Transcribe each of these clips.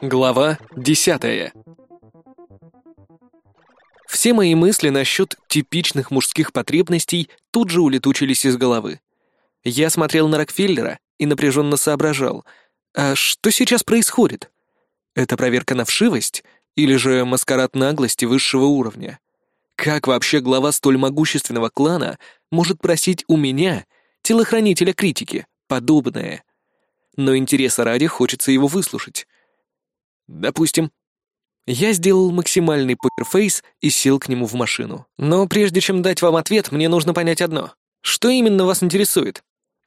Глава десятая. Все мои мысли насчет типичных мужских потребностей тут же улетучились из головы. Я смотрел на Рокфеллера и напряженно соображал, а что сейчас происходит? Это проверка на вшивость или же маскарад наглости высшего уровня? Как вообще глава столь могущественного клана может просить у меня, телохранителя критики, подобное? Но интереса ради хочется его выслушать. Допустим. Я сделал максимальный покерфейс и сел к нему в машину. Но прежде чем дать вам ответ, мне нужно понять одно. Что именно вас интересует?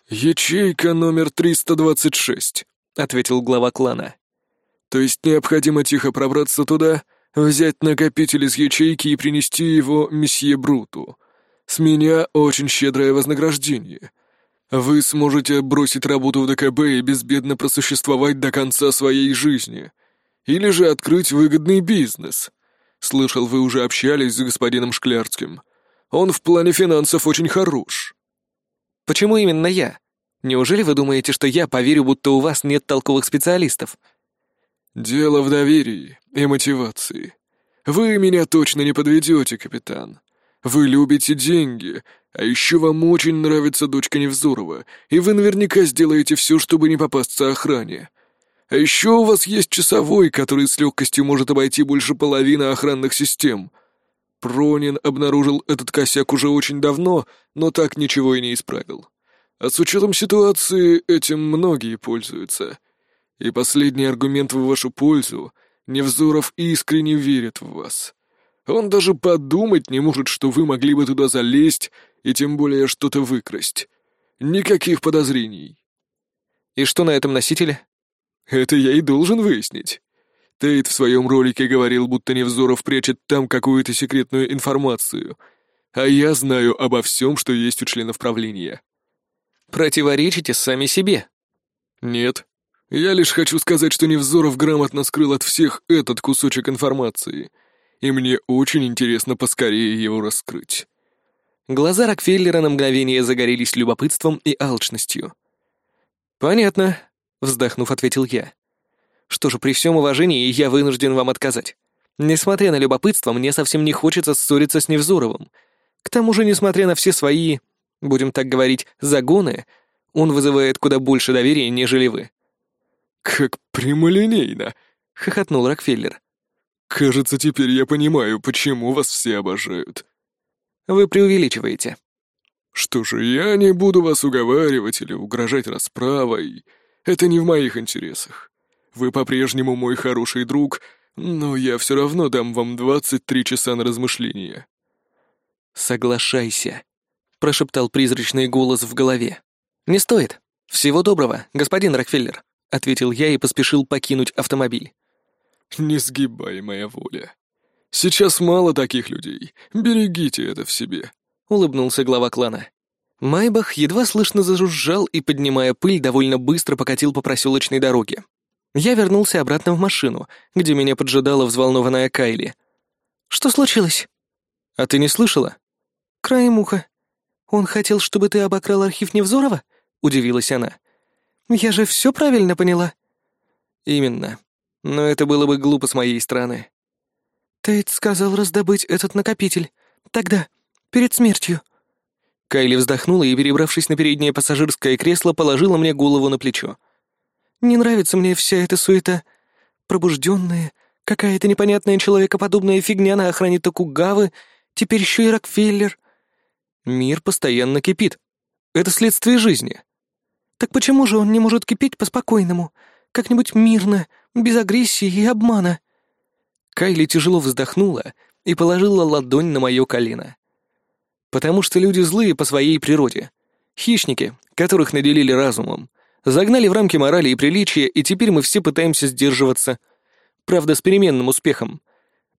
«Ячейка номер 326», — ответил глава клана. «То есть необходимо тихо пробраться туда, взять накопитель из ячейки и принести его месье Бруту. С меня очень щедрое вознаграждение. Вы сможете бросить работу в ДКБ и безбедно просуществовать до конца своей жизни. Или же открыть выгодный бизнес. Слышал, вы уже общались с господином Шклярским. Он в плане финансов очень хорош». «Почему именно я? Неужели вы думаете, что я поверю, будто у вас нет толковых специалистов?» «Дело в доверии и мотивации. Вы меня точно не подведете, капитан. Вы любите деньги, а еще вам очень нравится дочка Невзорова, и вы наверняка сделаете все, чтобы не попасться охране. А еще у вас есть часовой, который с легкостью может обойти больше половины охранных систем. Пронин обнаружил этот косяк уже очень давно, но так ничего и не исправил. А с учетом ситуации этим многие пользуются. И последний аргумент в вашу пользу — Невзоров искренне верит в вас. Он даже подумать не может, что вы могли бы туда залезть и тем более что-то выкрасть. Никаких подозрений. И что на этом носителе? Это я и должен выяснить. Тейт в своем ролике говорил, будто Невзоров прячет там какую-то секретную информацию. А я знаю обо всем, что есть у членов правления. Противоречите сами себе. Нет. Я лишь хочу сказать, что Невзоров грамотно скрыл от всех этот кусочек информации, и мне очень интересно поскорее его раскрыть. Глаза Рокфеллера на мгновение загорелись любопытством и алчностью. «Понятно», — вздохнув, ответил я. «Что же, при всем уважении я вынужден вам отказать. Несмотря на любопытство, мне совсем не хочется ссориться с Невзоровым. К тому же, несмотря на все свои, будем так говорить, загоны, он вызывает куда больше доверия, нежели вы. «Как прямолинейно!» — хохотнул Рокфеллер. «Кажется, теперь я понимаю, почему вас все обожают». «Вы преувеличиваете». «Что же, я не буду вас уговаривать или угрожать расправой. Это не в моих интересах. Вы по-прежнему мой хороший друг, но я все равно дам вам 23 часа на размышления». «Соглашайся», — прошептал призрачный голос в голове. «Не стоит. Всего доброго, господин Рокфеллер». — ответил я и поспешил покинуть автомобиль. «Несгибаемая воля. Сейчас мало таких людей. Берегите это в себе», — улыбнулся глава клана. Майбах едва слышно зажужжал и, поднимая пыль, довольно быстро покатил по проселочной дороге. Я вернулся обратно в машину, где меня поджидала взволнованная Кайли. «Что случилось?» «А ты не слышала?» «Краем уха. Он хотел, чтобы ты обокрал архив Невзорова?» — удивилась она. Я же все правильно поняла?» «Именно. Но это было бы глупо с моей стороны». «Тейт сказал раздобыть этот накопитель. Тогда, перед смертью». Кайли вздохнула и, перебравшись на переднее пассажирское кресло, положила мне голову на плечо. «Не нравится мне вся эта суета. Пробужденная, какая-то непонятная человекоподобная фигня на охране Токугавы, теперь еще и Рокфеллер. Мир постоянно кипит. Это следствие жизни. Так почему же он не может кипеть по-спокойному? Как-нибудь мирно, без агрессии и обмана?» Кайли тяжело вздохнула и положила ладонь на мое колено. «Потому что люди злые по своей природе. Хищники, которых наделили разумом, загнали в рамки морали и приличия, и теперь мы все пытаемся сдерживаться. Правда, с переменным успехом.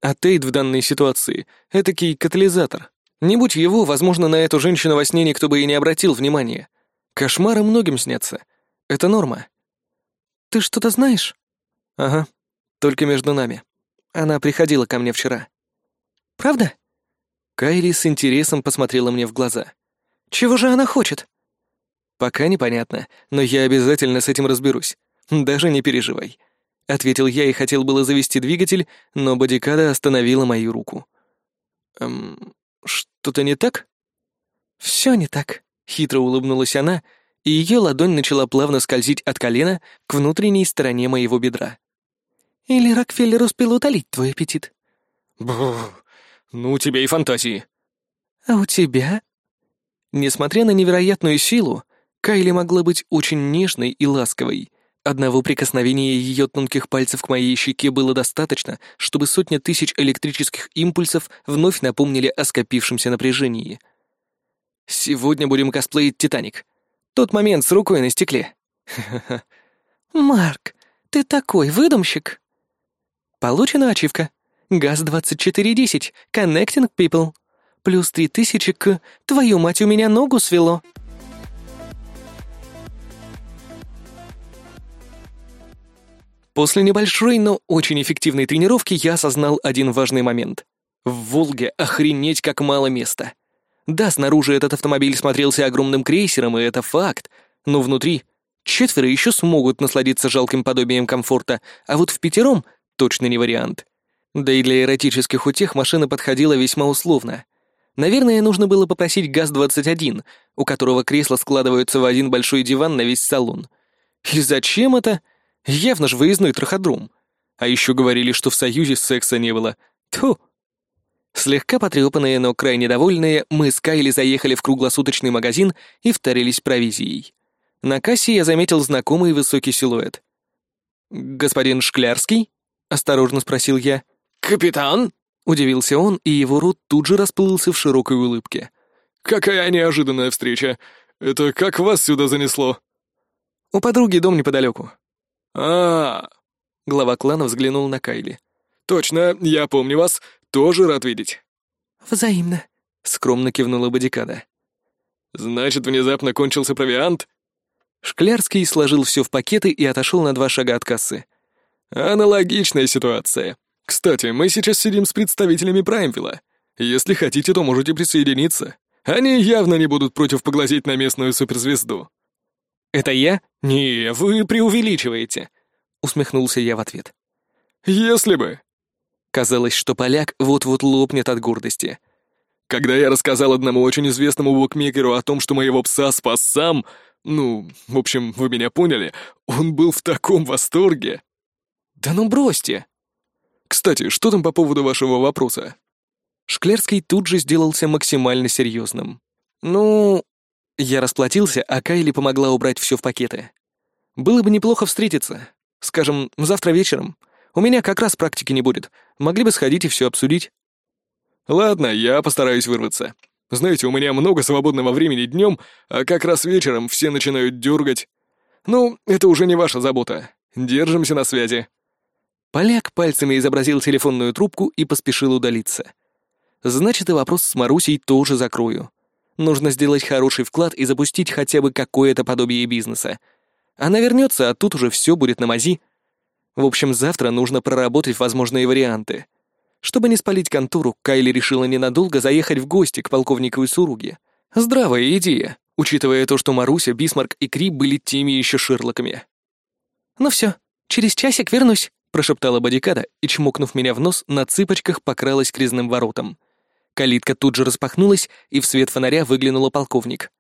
А Тейт в данной ситуации — этакий катализатор. Не будь его, возможно, на эту женщину во сне никто бы и не обратил внимания. Кошмары многим снятся. Это норма. Ты что-то знаешь? Ага. Только между нами. Она приходила ко мне вчера. Правда? Кайли с интересом посмотрела мне в глаза. Чего же она хочет? Пока непонятно, но я обязательно с этим разберусь. Даже не переживай. — ответил я и хотел было завести двигатель, но бодикада остановила мою руку. «Эм, что-то не так?» «Все не так», — хитро улыбнулась она, и ее ладонь начала плавно скользить от колена к внутренней стороне моего бедра. «Или Рокфеллер успел утолить твой аппетит?» Бррр, ну у тебя и фантазии. «А у тебя?» Несмотря на невероятную силу, Кайли могла быть очень нежной и ласковой. Одного прикосновения ее тонких пальцев к моей щеке было достаточно, чтобы сотня тысяч электрических импульсов вновь напомнили о скопившемся напряжении. «Сегодня будем косплеить «Титаник». Тот момент с рукой на стекле. «Марк, ты такой выдумщик!» Получена ачивка. ГАЗ-2410. Connecting people. Плюс три тысячи к... Твою мать, у меня ногу свело. После небольшой, но очень эффективной тренировки я осознал один важный момент. В «Волге» охренеть как мало места. Да, снаружи этот автомобиль смотрелся огромным крейсером, и это факт, но внутри четверо еще смогут насладиться жалким подобием комфорта, а вот в пятером точно не вариант. Да и для эротических утех машина подходила весьма условно. Наверное, нужно было попросить ГАЗ-21, у которого кресла складываются в один большой диван на весь салон. И зачем это? Явно же выездной траходром. А еще говорили, что в Союзе секса не было. Тьфу. Слегка потрепанные, но крайне довольные, мы с Кайли заехали в круглосуточный магазин и вторились провизией. На кассе я заметил знакомый высокий силуэт. «Господин Шклярский?» — осторожно спросил я. «Капитан?» Удивился он, и его рот тут же расплылся в широкой улыбке. «Какая неожиданная встреча! Это как вас сюда занесло?» «У подруги дом неподалеку». А, -а, а Глава клана взглянул на Кайли. «Точно, я помню вас. Тоже рад видеть». «Взаимно», — скромно кивнула Бодикада. «Значит, внезапно кончился провиант?» Шклярский сложил все в пакеты и отошел на два шага от кассы. «Аналогичная ситуация. Кстати, мы сейчас сидим с представителями Праймвилла. Если хотите, то можете присоединиться. Они явно не будут против поглазеть на местную суперзвезду». «Это я?» «Не, вы преувеличиваете», — усмехнулся я в ответ. «Если бы». Казалось, что поляк вот-вот лопнет от гордости. Когда я рассказал одному очень известному букмекеру о том, что моего пса спас сам, ну, в общем, вы меня поняли, он был в таком восторге. «Да ну бросьте!» Кстати, что там по поводу вашего вопроса?» Шклярский тут же сделался максимально серьезным. «Ну...» Я расплатился, а Кайли помогла убрать все в пакеты. «Было бы неплохо встретиться. Скажем, завтра вечером. У меня как раз практики не будет. Могли бы сходить и все обсудить». «Ладно, я постараюсь вырваться. Знаете, у меня много свободного времени днем, а как раз вечером все начинают дергать. Ну, это уже не ваша забота. Держимся на связи». Поляк пальцами изобразил телефонную трубку и поспешил удалиться. Значит, и вопрос с Марусей тоже закрою. Нужно сделать хороший вклад и запустить хотя бы какое-то подобие бизнеса. Она вернется, а тут уже все будет на мази. В общем, завтра нужно проработать возможные варианты. Чтобы не спалить контору, Кайли решила ненадолго заехать в гости к полковниковой суруге. Здравая идея, учитывая то, что Маруся, Бисмарк и Кри были теми еще Шерлоками. «Ну все, через часик вернусь», прошептала бодикада и, чмокнув меня в нос, на цыпочках покралась к воротам. Калитка тут же распахнулась, и в свет фонаря выглянула полковник.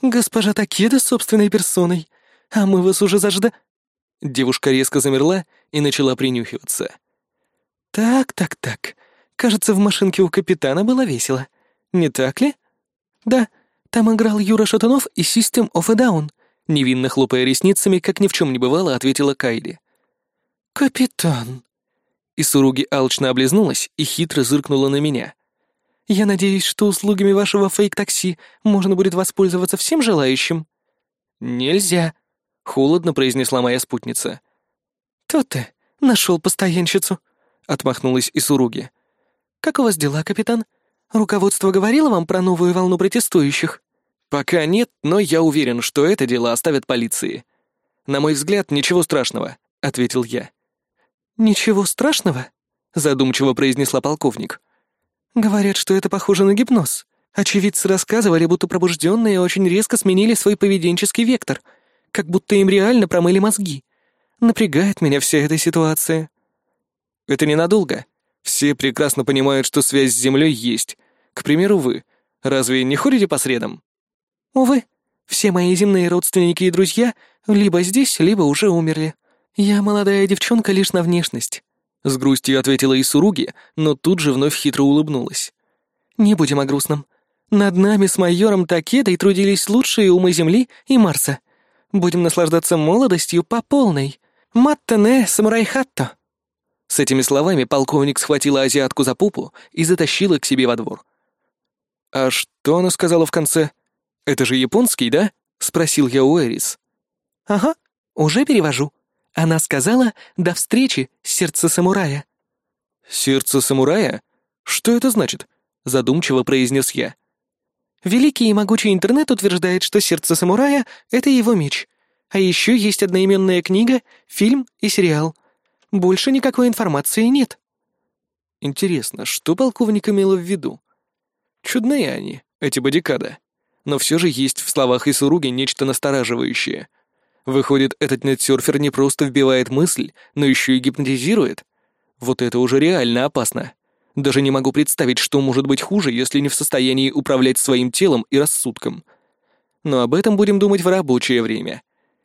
«Госпожа Такеда собственной персоной, а мы вас уже зажда...» Девушка резко замерла и начала принюхиваться. «Так, так, так. Кажется, в машинке у капитана было весело. Не так ли?» «Да, там играл Юра Шатунов и System of a Down», невинно хлопая ресницами, как ни в чем не бывало, ответила Кайли. «Капитан!» Исуруги алчно облизнулась и хитро зыркнула на меня. «Я надеюсь, что услугами вашего фейк-такси можно будет воспользоваться всем желающим?» «Нельзя», — холодно произнесла моя спутница. «То ты нашел постоянщицу», — отмахнулась Исуруги. «Как у вас дела, капитан? Руководство говорило вам про новую волну протестующих?» «Пока нет, но я уверен, что это дело оставят полиции. На мой взгляд, ничего страшного», — ответил я. «Ничего страшного», — задумчиво произнесла полковник. «Говорят, что это похоже на гипноз. Очевидцы рассказывали, будто пробужденные очень резко сменили свой поведенческий вектор, как будто им реально промыли мозги. Напрягает меня вся эта ситуация. Это ненадолго. Все прекрасно понимают, что связь с Землей есть. К примеру, вы. Разве не ходите по средам? Увы, все мои земные родственники и друзья либо здесь, либо уже умерли. Я молодая девчонка лишь на внешность. С грустью ответила Исуруги, но тут же вновь хитро улыбнулась. Не будем о грустном. Над нами с майором Такедой трудились лучшие умы Земли и Марса. Будем наслаждаться молодостью по полной. Маттене самурай хатто. С этими словами полковник схватила азиатку за пупу и затащила к себе во двор. «А что она сказала в конце? Это же японский, да?» — спросил я у Эрис. «Ага, уже перевожу. Она сказала «до встречи, сердце самурая». «Сердце самурая? Что это значит?» — задумчиво произнес я. «Великий и могучий интернет утверждает, что сердце самурая — это его меч. А еще есть одноименная книга, фильм и сериал. Больше никакой информации нет». Интересно, что полковник имела в виду? Чудные они, эти бодикады. Но все же есть в словах Исуруги нечто настораживающее. Выходит, этот нетсерфер не просто вбивает мысль, но еще и гипнотизирует. Вот это уже реально опасно. Даже не могу представить, что может быть хуже, если не в состоянии управлять своим телом и рассудком. Но об этом будем думать в рабочее время.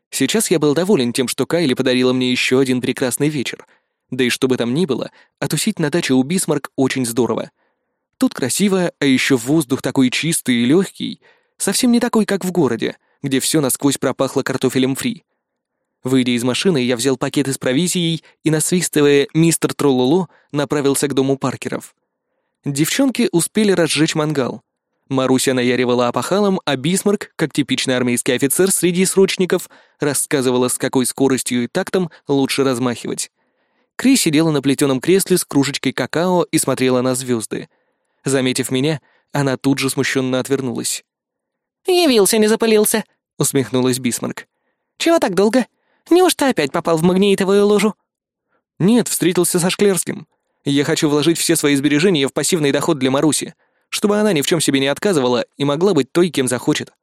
Сейчас я был доволен тем, что Кайли подарила мне еще один прекрасный вечер. Да и что бы там ни было, тусить на даче у Бисмарк очень здорово. Тут красиво, а еще воздух такой чистый и легкий, совсем не такой, как в городе, где все насквозь пропахло картофелем фри. Выйдя из машины, я взял пакеты с провизией и, насвистывая «Мистер Троллоло», направился к дому Паркеров. Девчонки успели разжечь мангал. Маруся наяривала опахалом, а Бисмарк, как типичный армейский офицер среди срочников, рассказывала, с какой скоростью и тактом лучше размахивать. Кри сидела на плетеном кресле с кружечкой какао и смотрела на звезды. Заметив меня, она тут же смущенно отвернулась. «Явился, не запылился», — усмехнулась Бисмарк. «Чего так долго? Неужто опять попал в магнитовую ложу?» «Нет, встретился со Шклерским. Я хочу вложить все свои сбережения в пассивный доход для Маруси чтобы она ни в чем себе не отказывала и могла быть той, кем захочет.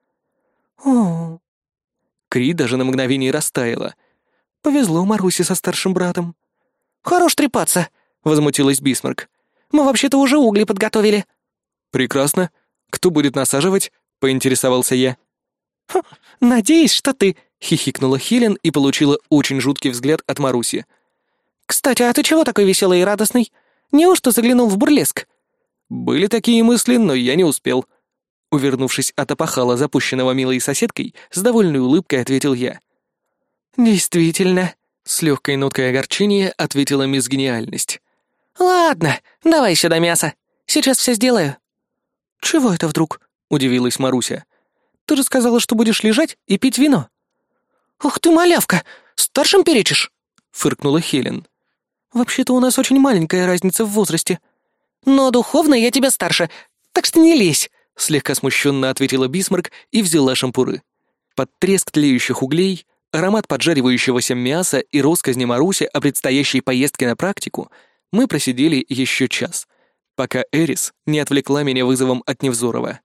О. Кри даже на мгновение растаяла. Повезло Марусе со старшим братом. Хорош трепаться, возмутилась Бисмарк. Мы вообще-то уже угли подготовили. Прекрасно. Кто будет насаживать? Поинтересовался я. Хм, надеюсь, что ты, хихикнула Хелен и получила очень жуткий взгляд от Маруси. Кстати, а ты чего такой веселый и радостный? Неужто заглянул в бурлеск? Были такие мысли, но я не успел. Увернувшись от опахала, запущенного милой соседкой, с довольной улыбкой ответил я. «Действительно», — с легкой ноткой огорчения ответила мисс Гениальность. «Ладно, давай сюда мясо. Сейчас все сделаю». «Чего это вдруг?» — удивилась Маруся. «Ты же сказала, что будешь лежать и пить вино». «Ух ты, малявка! Старшим перечишь!» — фыркнула Хелен. «Вообще-то у нас очень маленькая разница в возрасте», но духовно я тебя старше, так что не лезь», — слегка смущенно ответила Бисмарк и взяла шампуры. Под треск тлеющих углей, аромат поджаривающегося мяса и росказни Маруси о предстоящей поездке на практику мы просидели еще час, пока Эрис не отвлекла меня вызовом от Невзорова.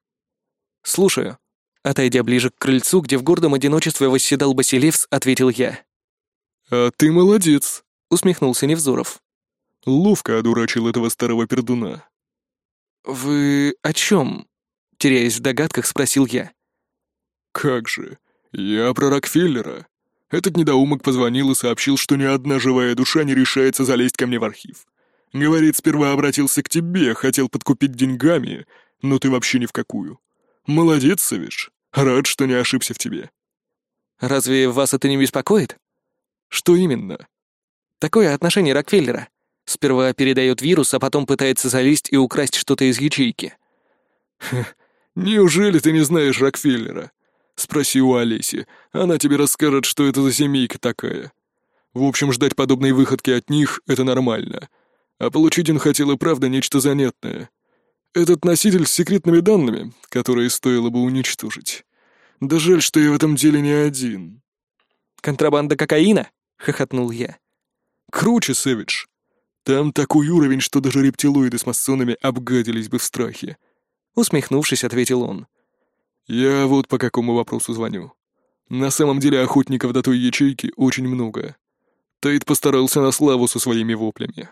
«Слушаю», — отойдя ближе к крыльцу, где в гордом одиночестве восседал Басилевс, ответил я. «А ты молодец», — усмехнулся Невзоров. Ловко одурачил этого старого пердуна. «Вы о чем?» — теряясь в догадках, спросил я. «Как же, я про Рокфеллера. Этот недоумок позвонил и сообщил, что ни одна живая душа не решается залезть ко мне в архив. Говорит, сперва обратился к тебе, хотел подкупить деньгами, но ты вообще ни в какую. Молодец, Савиш. Рад, что не ошибся в тебе». «Разве вас это не беспокоит?» «Что именно?» «Такое отношение Рокфеллера. Сперва передает вирус, а потом пытается залезть и украсть что-то из ячейки. неужели ты не знаешь Рокфеллера? Спроси у Олеси, она тебе расскажет, что это за семейка такая. В общем, ждать подобной выходки от них — это нормально. А получить он хотел и правда нечто занятное. Этот носитель с секретными данными, которые стоило бы уничтожить. Да жаль, что я в этом деле не один. «Контрабанда кокаина?» — хохотнул я. «Круче, Сэвидж. Там такой уровень, что даже рептилоиды с масонами обгадились бы в страхе. Усмехнувшись, ответил он. Я вот по какому вопросу звоню. На самом деле охотников до той ячейки очень много. Тейт постарался на славу со своими воплями.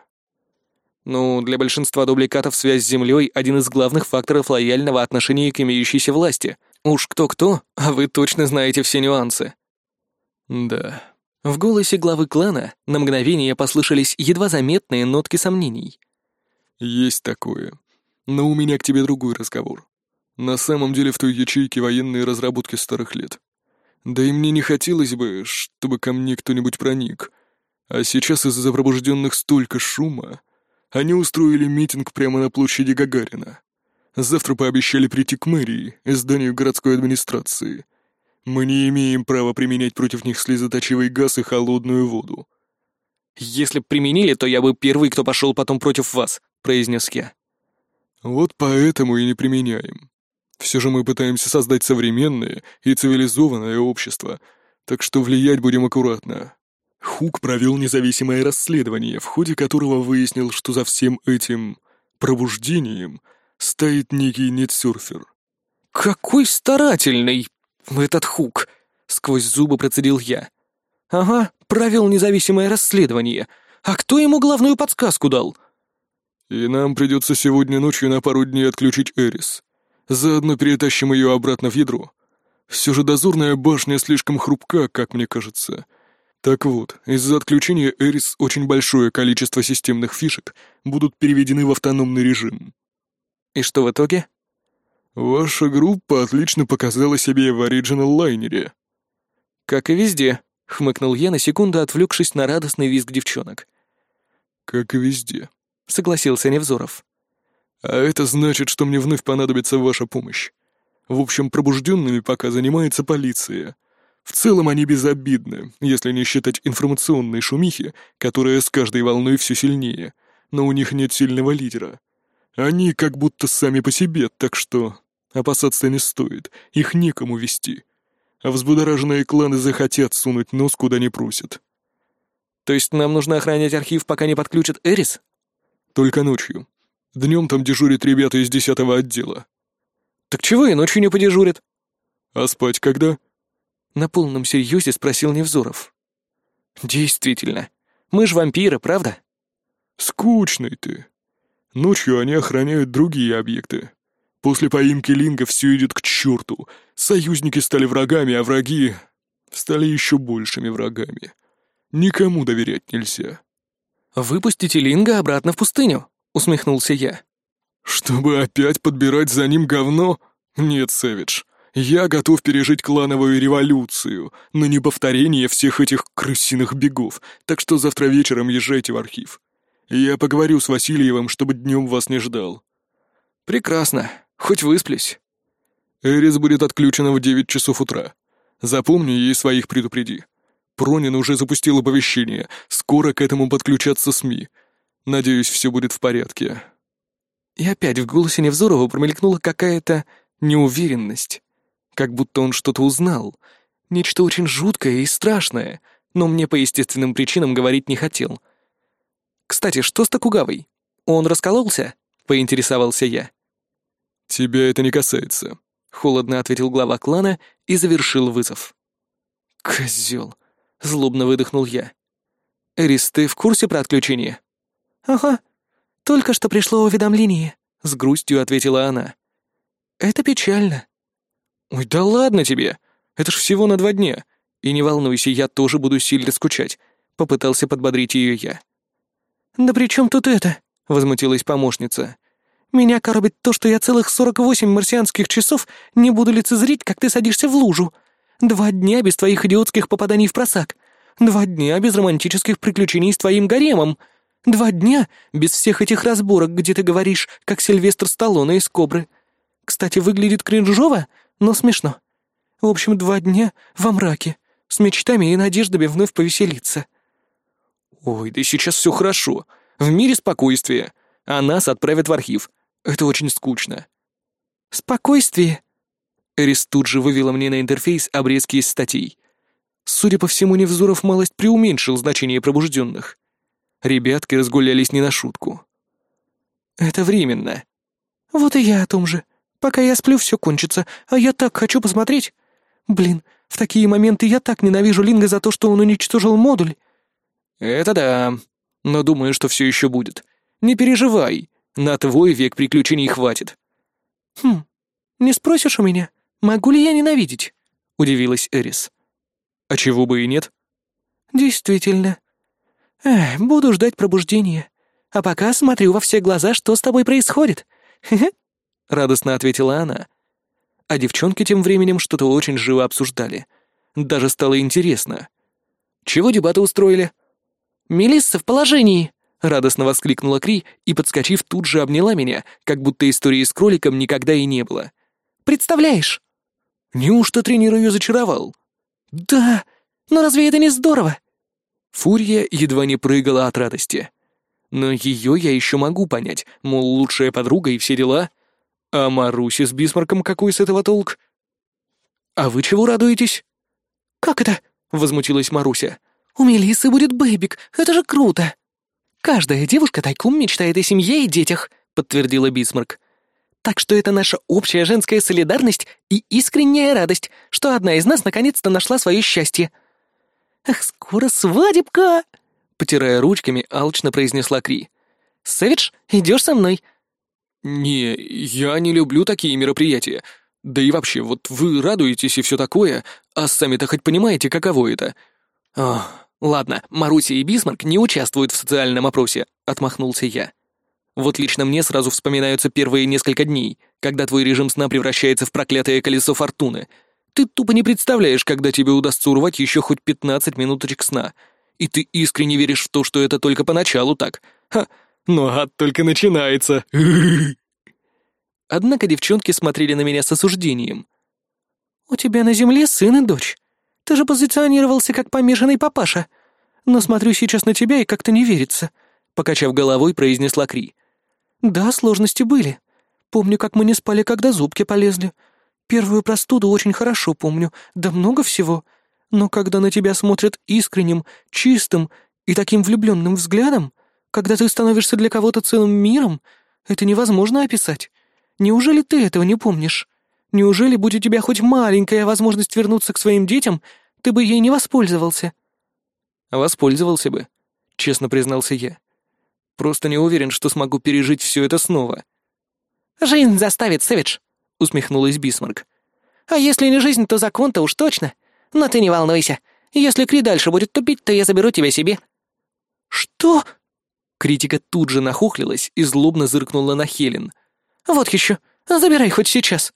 Ну, для большинства дубликатов связь с Землей — один из главных факторов лояльного отношения к имеющейся власти. Уж кто-кто, а вы точно знаете все нюансы. Да. В голосе главы клана на мгновение послышались едва заметные нотки сомнений. Есть такое. Но у меня к тебе другой разговор. На самом деле в той ячейке военные разработки старых лет. Да и мне не хотелось бы, чтобы ко мне кто-нибудь проник. А сейчас из-за пробужденных столько шума. Они устроили митинг прямо на площади Гагарина. Завтра пообещали прийти к мэрии зданию городской администрации. Мы не имеем права применять против них слезоточивый газ и холодную воду. «Если б применили, то я бы первый, кто пошел потом против вас», — произнес я. Вот поэтому и не применяем. Все же мы пытаемся создать современное и цивилизованное общество, так что влиять будем аккуратно. Хук провел независимое расследование, в ходе которого выяснил, что за всем этим пробуждением стоит некий нетсерфер. «Какой старательный этот Хук!» — сквозь зубы процедил я. «Ага, провел независимое расследование. А кто ему главную подсказку дал?» «И нам придется сегодня ночью на пару дней отключить Эрис. Заодно перетащим ее обратно в ядро. Все же дозорная башня слишком хрупка, как мне кажется». Так вот, из-за отключения Эрис очень большое количество системных фишек будут переведены в автономный режим. И что в итоге? Ваша группа отлично показала себе в оригинал лайнере. Как и везде, хмыкнул я на секунду, отвлекшись на радостный визг девчонок. Как и везде, согласился Невзоров. А это значит, что мне вновь понадобится ваша помощь. В общем, пробужденными пока занимается полиция — в целом они безобидны, если не считать информационной шумихи, которая с каждой волной все сильнее, но у них нет сильного лидера. Они как будто сами по себе, так что опасаться не стоит, их некому вести. А взбудораженные кланы захотят сунуть нос куда не просят. То есть нам нужно охранять архив, пока не подключат Эрис? Только ночью. Днем там дежурят ребята из десятого отдела. Так чего и ночью не подежурят? А спать когда? На полном серьезе спросил Невзоров. «Действительно. Мы ж вампиры, правда?» «Скучный ты. Ночью они охраняют другие объекты. После поимки Линга все идет к черту. Союзники стали врагами, а враги стали еще большими врагами. Никому доверять нельзя». «Выпустите Линга обратно в пустыню», — усмехнулся я. «Чтобы опять подбирать за ним говно? Нет, Сэвидж. Я готов пережить клановую революцию, но не повторение всех этих крысиных бегов, так что завтра вечером езжайте в архив. Я поговорю с Васильевым, чтобы днем вас не ждал». «Прекрасно. Хоть высплюсь». Эрис будет отключена в девять часов утра. Запомни и своих предупреди. Пронин уже запустил оповещение. Скоро к этому подключатся СМИ. Надеюсь, все будет в порядке. И опять в голосе Невзорова промелькнула какая-то неуверенность как будто он что-то узнал. Нечто очень жуткое и страшное, но мне по естественным причинам говорить не хотел. «Кстати, что с Токугавой? Он раскололся?» — поинтересовался я. «Тебя это не касается», — холодно ответил глава клана и завершил вызов. «Козёл!» — злобно выдохнул я. «Эрис, ты в курсе про отключение?» «Ага. Только что пришло уведомление», — с грустью ответила она. «Это печально. «Ой, да ладно тебе! Это ж всего на два дня. И не волнуйся, я тоже буду сильно скучать», — попытался подбодрить ее я. «Да при чем тут это?» — возмутилась помощница. «Меня коробит то, что я целых сорок восемь марсианских часов не буду лицезреть, как ты садишься в лужу. Два дня без твоих идиотских попаданий в просак. Два дня без романтических приключений с твоим гаремом. Два дня без всех этих разборок, где ты говоришь, как Сильвестр Сталлоне из «Кобры». Кстати, выглядит кринжово, но смешно. В общем, два дня во мраке, с мечтами и надеждами вновь повеселиться. Ой, да сейчас все хорошо. В мире спокойствие. А нас отправят в архив. Это очень скучно. Спокойствие? Эрис тут же вывела мне на интерфейс обрезки из статей. Судя по всему, Невзоров малость преуменьшил значение пробужденных. Ребятки разгулялись не на шутку. «Это временно». «Вот и я о том же», Пока я сплю, все кончится, а я так хочу посмотреть. Блин, в такие моменты я так ненавижу Линга за то, что он уничтожил модуль. Это да. Но думаю, что все еще будет. Не переживай, на твой век приключений хватит. Хм, не спросишь у меня, могу ли я ненавидеть? Удивилась Эрис. А чего бы и нет? Действительно. Эх, буду ждать пробуждения. А пока смотрю во все глаза, что с тобой происходит. Хе-хе. Радостно ответила она. А девчонки тем временем что-то очень живо обсуждали. Даже стало интересно. Чего дебаты устроили? «Мелисса в положении!» — радостно воскликнула Кри и, подскочив, тут же обняла меня, как будто истории с кроликом никогда и не было. «Представляешь?» «Неужто тренер ее зачаровал?» «Да, но разве это не здорово?» Фурия едва не прыгала от радости. Но ее я еще могу понять, мол, лучшая подруга и все дела. А Маруси с Бисмарком какой с этого толк? «А вы чего радуетесь?» «Как это?» — возмутилась Маруся. «У Мелиссы будет бэбик, это же круто!» «Каждая девушка тайком мечтает о семье и детях», — подтвердила Бисмарк. «Так что это наша общая женская солидарность и искренняя радость, что одна из нас наконец-то нашла свое счастье». «Ах, скоро свадебка!» — потирая ручками, алчно произнесла Кри. «Сэвидж, идешь со мной?» «Не, я не люблю такие мероприятия. Да и вообще, вот вы радуетесь и все такое, а сами-то хоть понимаете, каково это?» «Ох, ладно, Маруся и Бисмарк не участвуют в социальном опросе», — отмахнулся я. «Вот лично мне сразу вспоминаются первые несколько дней, когда твой режим сна превращается в проклятое колесо фортуны. Ты тупо не представляешь, когда тебе удастся урвать еще хоть пятнадцать минуточек сна. И ты искренне веришь в то, что это только поначалу так. Ха, но ад только начинается. Однако девчонки смотрели на меня с осуждением. «У тебя на земле сын и дочь. Ты же позиционировался как помешанный папаша. Но смотрю сейчас на тебя и как-то не верится», — покачав головой, произнесла Кри. «Да, сложности были. Помню, как мы не спали, когда зубки полезли. Первую простуду очень хорошо помню, да много всего. Но когда на тебя смотрят искренним, чистым и таким влюбленным взглядом, когда ты становишься для кого-то целым миром, это невозможно описать. Неужели ты этого не помнишь? Неужели, будь у тебя хоть маленькая возможность вернуться к своим детям, ты бы ей не воспользовался?» «Воспользовался бы», — честно признался я. «Просто не уверен, что смогу пережить все это снова». «Жизнь заставит, Сэвидж», — усмехнулась Бисмарк. «А если не жизнь, то закон-то уж точно. Но ты не волнуйся. Если Кри дальше будет тупить, то я заберу тебя себе». «Что?» Критика тут же нахохлилась и злобно зыркнула на Хелен. «Вот еще, забирай хоть сейчас».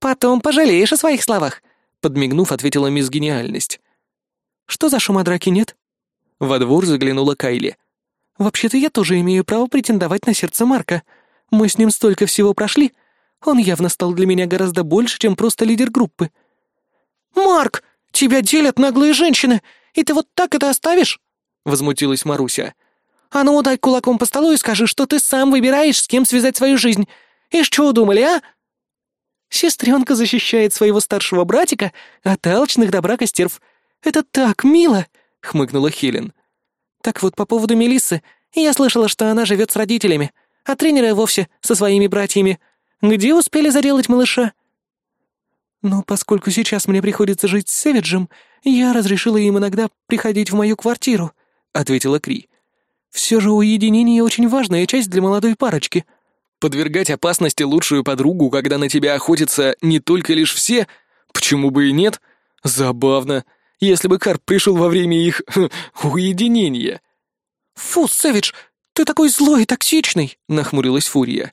«Потом пожалеешь о своих словах», — подмигнув, ответила мисс Гениальность. «Что за шум о драке нет?» Во двор заглянула Кайли. «Вообще-то я тоже имею право претендовать на сердце Марка. Мы с ним столько всего прошли. Он явно стал для меня гораздо больше, чем просто лидер группы». «Марк, тебя делят наглые женщины, и ты вот так это оставишь?» — возмутилась Маруся. «А ну, дай кулаком по столу и скажи, что ты сам выбираешь, с кем связать свою жизнь. И что удумали, а?» Сестренка защищает своего старшего братика от алчных до брака стерв. Это так мило!» — хмыкнула Хелен. «Так вот, по поводу Мелиссы, я слышала, что она живет с родителями, а тренеры вовсе со своими братьями. Где успели заделать малыша?» «Но поскольку сейчас мне приходится жить с Севиджем, я разрешила им иногда приходить в мою квартиру», — ответила Кри. «Все же уединение очень важная часть для молодой парочки». Подвергать опасности лучшую подругу, когда на тебя охотятся не только лишь все, почему бы и нет? Забавно. Если бы Карп пришел во время их уединения. «Фу, Сэвидж, ты такой злой и токсичный!» — нахмурилась Фурия.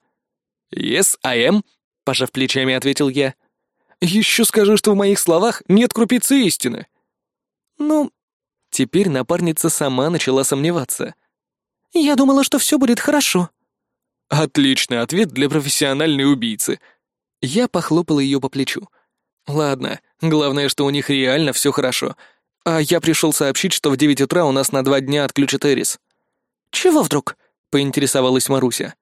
«Yes, I am», — пожав плечами, ответил я. «Еще скажу, что в моих словах нет крупицы истины». «Ну...» Теперь напарница сама начала сомневаться. «Я думала, что все будет хорошо», Отличный ответ для профессиональной убийцы. Я похлопал ее по плечу. Ладно, главное, что у них реально все хорошо. А я пришел сообщить, что в девять утра у нас на два дня отключат Эрис. Чего вдруг? поинтересовалась Маруся.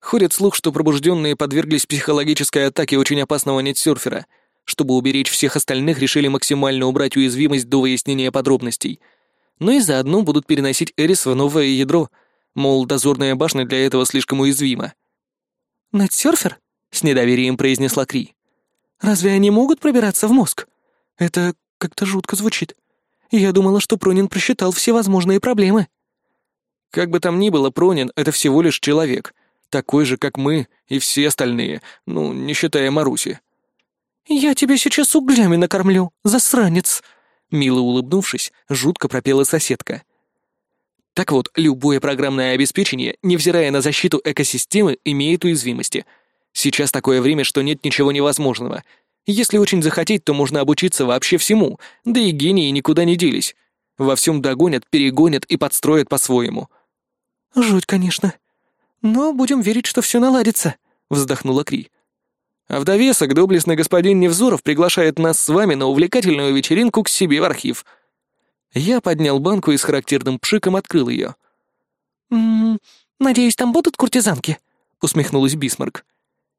Ходит слух, что пробужденные подверглись психологической атаке очень опасного нетсерфера. Чтобы уберечь всех остальных, решили максимально убрать уязвимость до выяснения подробностей. Но ну и заодно будут переносить Эрис в новое ядро — Мол, дозорная башня для этого слишком уязвима. «Нетсерфер?» — с недоверием произнесла Кри. «Разве они могут пробираться в мозг? Это как-то жутко звучит. Я думала, что Пронин просчитал все возможные проблемы». Как бы там ни было, Пронин — это всего лишь человек, такой же, как мы и все остальные, ну, не считая Маруси. «Я тебя сейчас углями накормлю, засранец!» Мило улыбнувшись, жутко пропела соседка. Так вот, любое программное обеспечение, невзирая на защиту экосистемы, имеет уязвимости. Сейчас такое время, что нет ничего невозможного. Если очень захотеть, то можно обучиться вообще всему, да и гении никуда не делись. Во всем догонят, перегонят и подстроят по-своему. «Жуть, конечно. Но будем верить, что все наладится», — вздохнула Кри. А в довесок доблестный господин Невзоров приглашает нас с вами на увлекательную вечеринку к себе в архив. Я поднял банку и с характерным пшиком открыл ее. «М -м, «Надеюсь, там будут куртизанки?» — усмехнулась Бисмарк.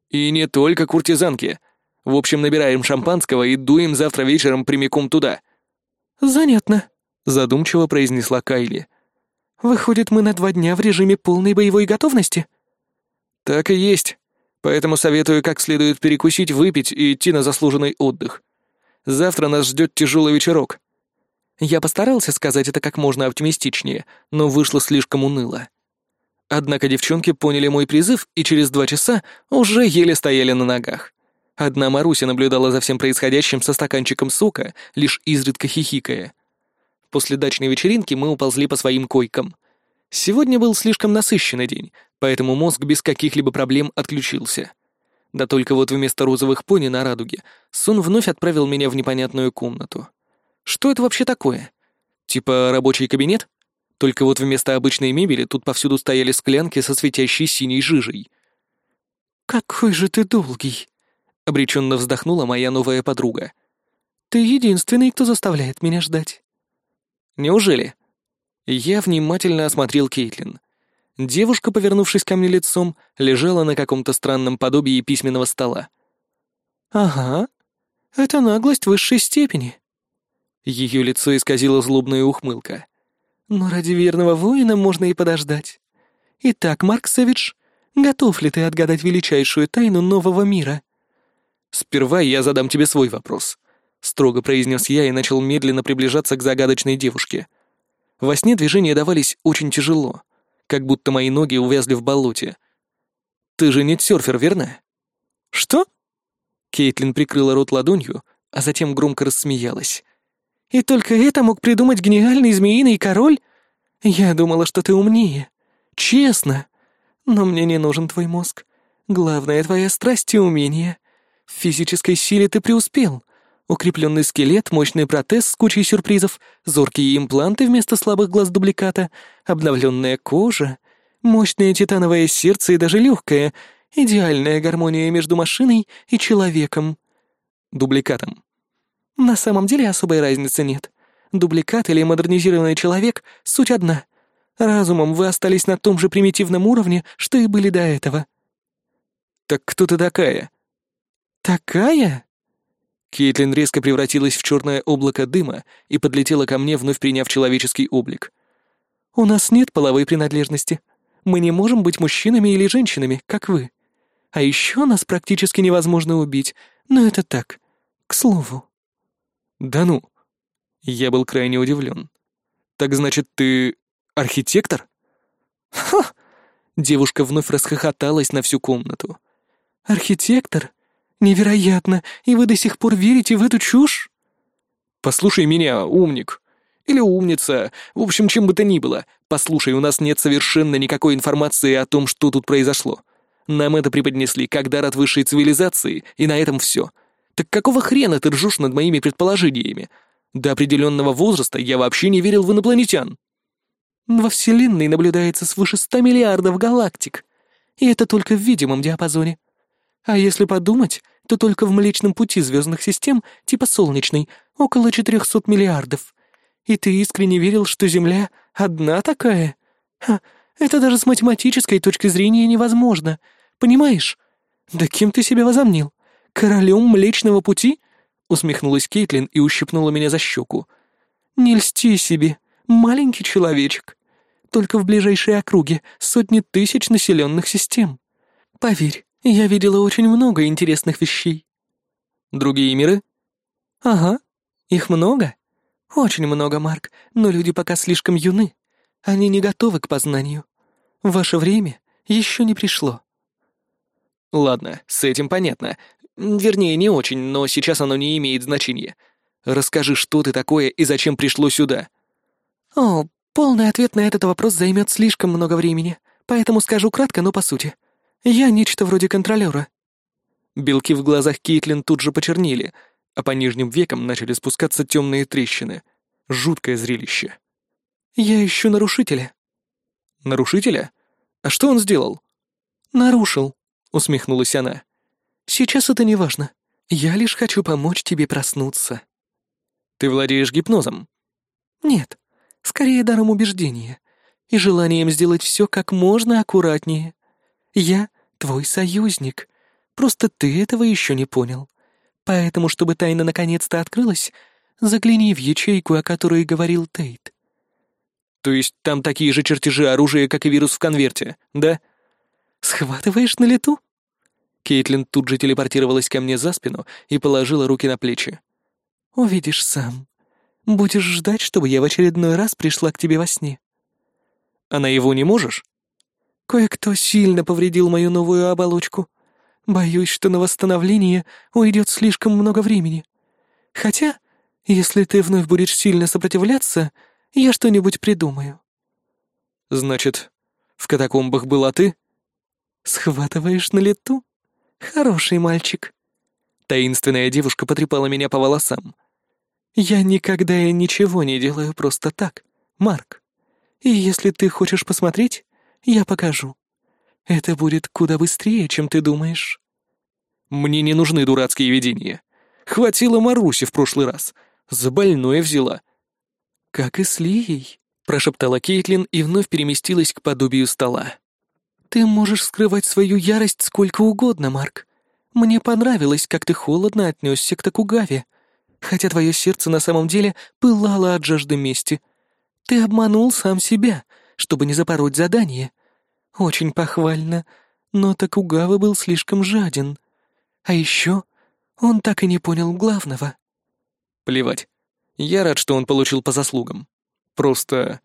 «И не только куртизанки. В общем, набираем шампанского и дуем завтра вечером прямиком туда». «Занятно», — задумчиво произнесла Кайли. «Выходит, мы на два дня в режиме полной боевой готовности?» «Так и есть. Поэтому советую как следует перекусить, выпить и идти на заслуженный отдых. Завтра нас ждет тяжелый вечерок. Я постарался сказать это как можно оптимистичнее, но вышло слишком уныло. Однако девчонки поняли мой призыв и через два часа уже еле стояли на ногах. Одна Маруся наблюдала за всем происходящим со стаканчиком сока, лишь изредка хихикая. После дачной вечеринки мы уползли по своим койкам. Сегодня был слишком насыщенный день, поэтому мозг без каких-либо проблем отключился. Да только вот вместо розовых пони на радуге сон вновь отправил меня в непонятную комнату. Что это вообще такое? Типа рабочий кабинет? Только вот вместо обычной мебели тут повсюду стояли склянки со светящей синей жижей. «Какой же ты долгий!» — обреченно вздохнула моя новая подруга. «Ты единственный, кто заставляет меня ждать». «Неужели?» Я внимательно осмотрел Кейтлин. Девушка, повернувшись ко мне лицом, лежала на каком-то странном подобии письменного стола. «Ага, это наглость высшей степени». Ее лицо исказило злобная ухмылка. «Но ради верного воина можно и подождать. Итак, Марк Сэвидж, готов ли ты отгадать величайшую тайну нового мира?» «Сперва я задам тебе свой вопрос», — строго произнес я и начал медленно приближаться к загадочной девушке — во сне движения давались очень тяжело, как будто мои ноги увязли в болоте. «Ты же не серфер, верно?» «Что?» Кейтлин прикрыла рот ладонью, а затем громко рассмеялась. «И только это мог придумать гениальный змеиный король? Я думала, что ты умнее. Честно. Но мне не нужен твой мозг. Главное — твоя страсть и умение. В физической силе ты преуспел, укрепленный скелет, мощный протез с кучей сюрпризов, зоркие импланты вместо слабых глаз дубликата, обновленная кожа, мощное титановое сердце и даже легкое, идеальная гармония между машиной и человеком. Дубликатом. На самом деле особой разницы нет. Дубликат или модернизированный человек — суть одна. Разумом вы остались на том же примитивном уровне, что и были до этого. «Так кто ты такая?» «Такая?» Кейтлин резко превратилась в черное облако дыма и подлетела ко мне, вновь приняв человеческий облик. «У нас нет половой принадлежности. Мы не можем быть мужчинами или женщинами, как вы. А еще нас практически невозможно убить, но это так, к слову». «Да ну!» Я был крайне удивлен. «Так значит, ты архитектор?» «Ха!» Девушка вновь расхохоталась на всю комнату. «Архитектор? «Невероятно! И вы до сих пор верите в эту чушь?» «Послушай меня, умник. Или умница. В общем, чем бы то ни было. Послушай, у нас нет совершенно никакой информации о том, что тут произошло. Нам это преподнесли как дар от высшей цивилизации, и на этом все. Так какого хрена ты ржешь над моими предположениями? До определенного возраста я вообще не верил в инопланетян». «Во Вселенной наблюдается свыше ста миллиардов галактик, и это только в видимом диапазоне. А если подумать, то только в Млечном Пути звездных систем, типа Солнечной, около 400 миллиардов. И ты искренне верил, что Земля одна такая? Ха, это даже с математической точки зрения невозможно. Понимаешь? Да кем ты себя возомнил? Королем Млечного Пути? Усмехнулась Кейтлин и ущипнула меня за щеку. Не льсти себе, маленький человечек. Только в ближайшей округе сотни тысяч населенных систем. Поверь, я видела очень много интересных вещей. Другие миры? Ага, их много. Очень много, Марк, но люди пока слишком юны. Они не готовы к познанию. Ваше время еще не пришло. Ладно, с этим понятно. Вернее, не очень, но сейчас оно не имеет значения. Расскажи, что ты такое и зачем пришло сюда. О, полный ответ на этот вопрос займет слишком много времени, поэтому скажу кратко, но по сути. Я нечто вроде контролера. Белки в глазах Кейтлин тут же почернели, а по нижним векам начали спускаться темные трещины. Жуткое зрелище. «Я ищу нарушителя». «Нарушителя? А что он сделал?» «Нарушил», — усмехнулась она. «Сейчас это не важно. Я лишь хочу помочь тебе проснуться». «Ты владеешь гипнозом?» «Нет, скорее даром убеждения и желанием сделать все как можно аккуратнее. Я твой союзник, просто ты этого еще не понял. Поэтому, чтобы тайна наконец-то открылась, загляни в ячейку, о которой говорил Тейт. То есть там такие же чертежи оружия, как и вирус в конверте, да? Схватываешь на лету? Кейтлин тут же телепортировалась ко мне за спину и положила руки на плечи. Увидишь сам. Будешь ждать, чтобы я в очередной раз пришла к тебе во сне. А на его не можешь? Кое-кто сильно повредил мою новую оболочку. Боюсь, что на восстановление уйдет слишком много времени. Хотя, если ты вновь будешь сильно сопротивляться, я что-нибудь придумаю». «Значит, в катакомбах была ты?» «Схватываешь на лету? Хороший мальчик». Таинственная девушка потрепала меня по волосам. «Я никогда и ничего не делаю просто так, Марк. И если ты хочешь посмотреть, я покажу. Это будет куда быстрее, чем ты думаешь». «Мне не нужны дурацкие видения. Хватило Маруси в прошлый раз. За больное взяла как и с Лией», — прошептала Кейтлин и вновь переместилась к подобию стола. «Ты можешь скрывать свою ярость сколько угодно, Марк. Мне понравилось, как ты холодно отнесся к Токугаве, хотя твое сердце на самом деле пылало от жажды мести. Ты обманул сам себя, чтобы не запороть задание. Очень похвально, но Токугава был слишком жаден. А еще он так и не понял главного». «Плевать. Я рад, что он получил по заслугам. Просто,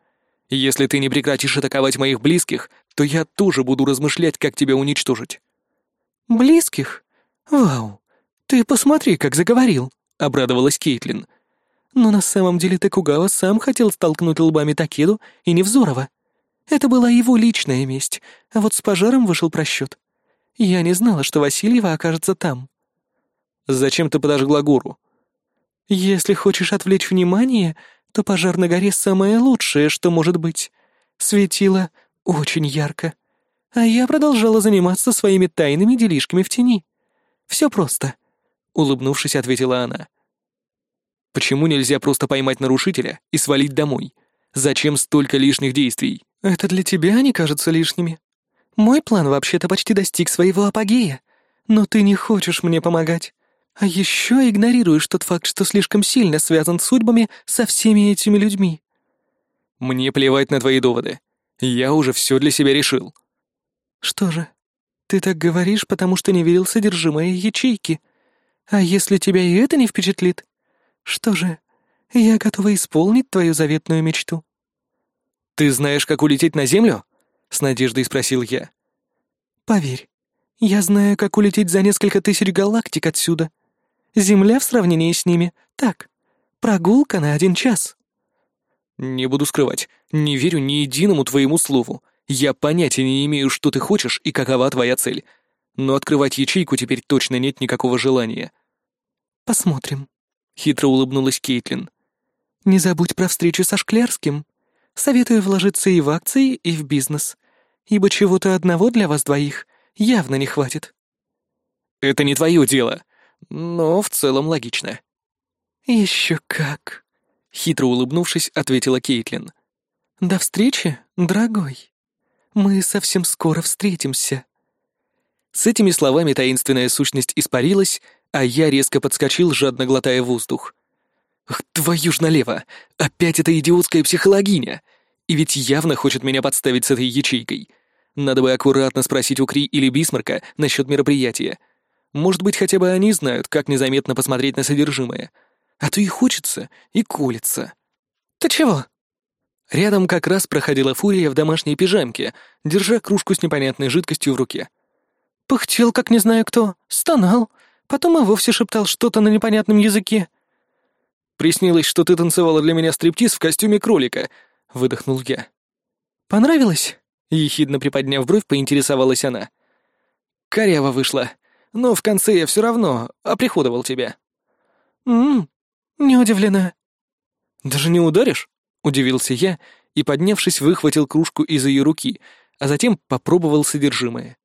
если ты не прекратишь атаковать моих близких, то я тоже буду размышлять, как тебя уничтожить». «Близких? Вау! Ты посмотри, как заговорил!» — обрадовалась Кейтлин. «Но на самом деле Текугава сам хотел столкнуть лбами Такеду и Невзорова. Это была его личная месть, а вот с пожаром вышел просчет. Я не знала, что Васильева окажется там». «Зачем ты подожгла гору?» Если хочешь отвлечь внимание, то пожар на горе самое лучшее, что может быть. Светило очень ярко. А я продолжала заниматься своими тайными делишками в тени. Все просто. Улыбнувшись, ответила она. Почему нельзя просто поймать нарушителя и свалить домой? Зачем столько лишних действий? Это для тебя они кажутся лишними. Мой план вообще-то почти достиг своего апогея. Но ты не хочешь мне помогать. А еще игнорируешь тот факт, что слишком сильно связан судьбами со всеми этими людьми. Мне плевать на твои доводы. Я уже все для себя решил. Что же, ты так говоришь, потому что не видел содержимое ячейки. А если тебя и это не впечатлит? Что же, я готова исполнить твою заветную мечту. Ты знаешь, как улететь на Землю? С надеждой спросил я. Поверь, я знаю, как улететь за несколько тысяч галактик отсюда. Земля в сравнении с ними — так, прогулка на один час». «Не буду скрывать, не верю ни единому твоему слову. Я понятия не имею, что ты хочешь и какова твоя цель. Но открывать ячейку теперь точно нет никакого желания». «Посмотрим», — хитро улыбнулась Кейтлин. «Не забудь про встречу со Шклярским. Советую вложиться и в акции, и в бизнес, ибо чего-то одного для вас двоих явно не хватит». «Это не твое дело», но в целом логично. «Еще как!» — хитро улыбнувшись, ответила Кейтлин. «До встречи, дорогой. Мы совсем скоро встретимся». С этими словами таинственная сущность испарилась, а я резко подскочил, жадно глотая воздух. «Ах, твою ж налево! Опять эта идиотская психологиня! И ведь явно хочет меня подставить с этой ячейкой. Надо бы аккуратно спросить у Кри или Бисмарка насчет мероприятия. Может быть, хотя бы они знают, как незаметно посмотреть на содержимое. А то и хочется, и колется. «Ты чего?» Рядом как раз проходила фурия в домашней пижамке, держа кружку с непонятной жидкостью в руке. «Пыхтел, как не знаю кто, стонал, потом и вовсе шептал что-то на непонятном языке». «Приснилось, что ты танцевала для меня стриптиз в костюме кролика», — выдохнул я. «Понравилось?» — ехидно приподняв бровь, поинтересовалась она. «Коряво вышла, но в конце я все равно оприходовал тебя». «М-м, не удивлена». «Даже не ударишь?» — удивился я и, поднявшись, выхватил кружку из ее руки, а затем попробовал содержимое.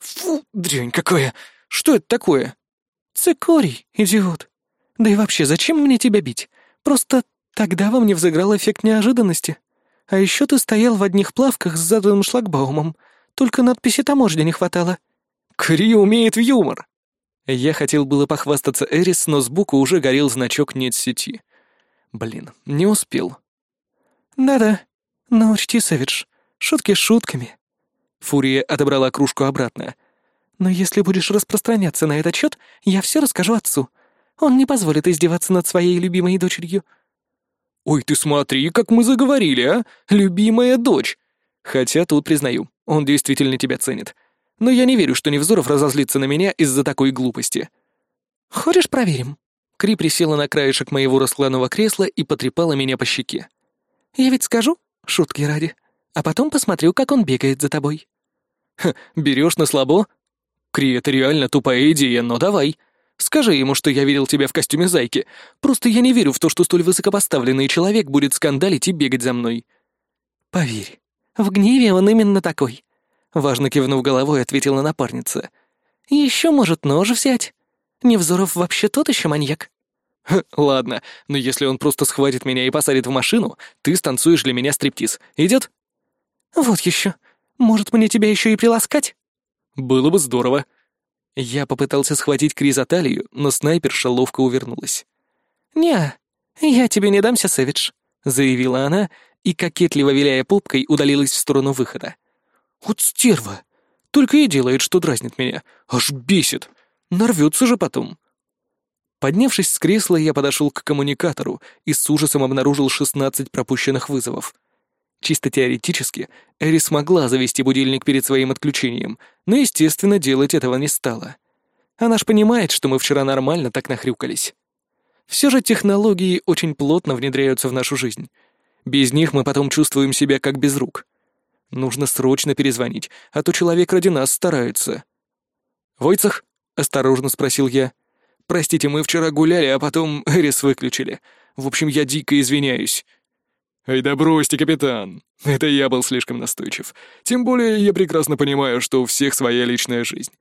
«Фу, дрянь какая! Что это такое?» «Цикорий, идиот. Да и вообще, зачем мне тебя бить? Просто тогда во мне взыграл эффект неожиданности. А еще ты стоял в одних плавках с заданным шлагбаумом. Только надписи таможни не хватало». «Кри умеет в юмор!» Я хотел было похвастаться Эрис, но сбоку уже горел значок «нет сети». Блин, не успел. «Да-да, но учти, Сэвидж, шутки шутками». Фурия отобрала кружку обратно. «Но если будешь распространяться на этот счет, я все расскажу отцу. Он не позволит издеваться над своей любимой дочерью». «Ой, ты смотри, как мы заговорили, а? Любимая дочь!» Хотя тут, признаю, он действительно тебя ценит. Но я не верю, что Невзоров разозлится на меня из-за такой глупости. «Хочешь, проверим?» Кри присела на краешек моего раскладного кресла и потрепала меня по щеке. Я ведь скажу, шутки ради, а потом посмотрю, как он бегает за тобой. Ха, берешь на слабо? Кри, это реально тупая идея, но давай. Скажи ему, что я видел тебя в костюме зайки. Просто я не верю в то, что столь высокопоставленный человек будет скандалить и бегать за мной. Поверь, в гневе он именно такой. Важно кивнув головой, ответила напарница. Еще может нож взять. Невзоров вообще тот еще маньяк. «Ладно, но если он просто схватит меня и посадит в машину, ты станцуешь для меня стриптиз. Идет?» «Вот еще. Может, мне тебя еще и приласкать?» «Было бы здорово». Я попытался схватить Кри за талию, но снайперша ловко увернулась. «Не, я тебе не дамся, Сэвидж», — заявила она и, кокетливо виляя попкой, удалилась в сторону выхода. «Вот стерва! Только и делает, что дразнит меня. Аж бесит. Нарвется же потом». Поднявшись с кресла, я подошел к коммуникатору и с ужасом обнаружил 16 пропущенных вызовов. Чисто теоретически, Эри смогла завести будильник перед своим отключением, но, естественно, делать этого не стала. Она ж понимает, что мы вчера нормально так нахрюкались. Все же технологии очень плотно внедряются в нашу жизнь. Без них мы потом чувствуем себя как без рук. Нужно срочно перезвонить, а то человек ради нас старается. «Войцах?» — осторожно спросил я. — Простите, мы вчера гуляли, а потом Эрис выключили. В общем, я дико извиняюсь». «Ай да бросьте, капитан. Это я был слишком настойчив. Тем более я прекрасно понимаю, что у всех своя личная жизнь».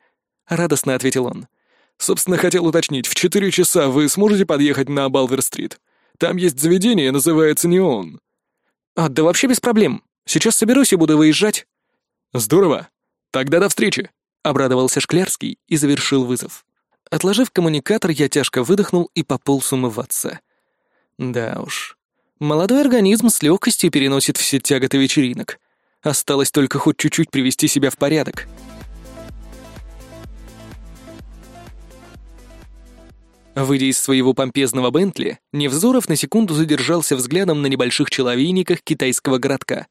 Радостно ответил он. «Собственно, хотел уточнить, в четыре часа вы сможете подъехать на Балвер-стрит? Там есть заведение, называется «Неон». «А, да вообще без проблем. Сейчас соберусь и буду выезжать». «Здорово. Тогда до встречи», — обрадовался Шклярский и завершил вызов. Отложив коммуникатор, я тяжко выдохнул и пополз умываться. Да уж. Молодой организм с легкостью переносит все тяготы вечеринок. Осталось только хоть чуть-чуть привести себя в порядок. Выйдя из своего помпезного Бентли, Невзоров на секунду задержался взглядом на небольших человейниках китайского городка.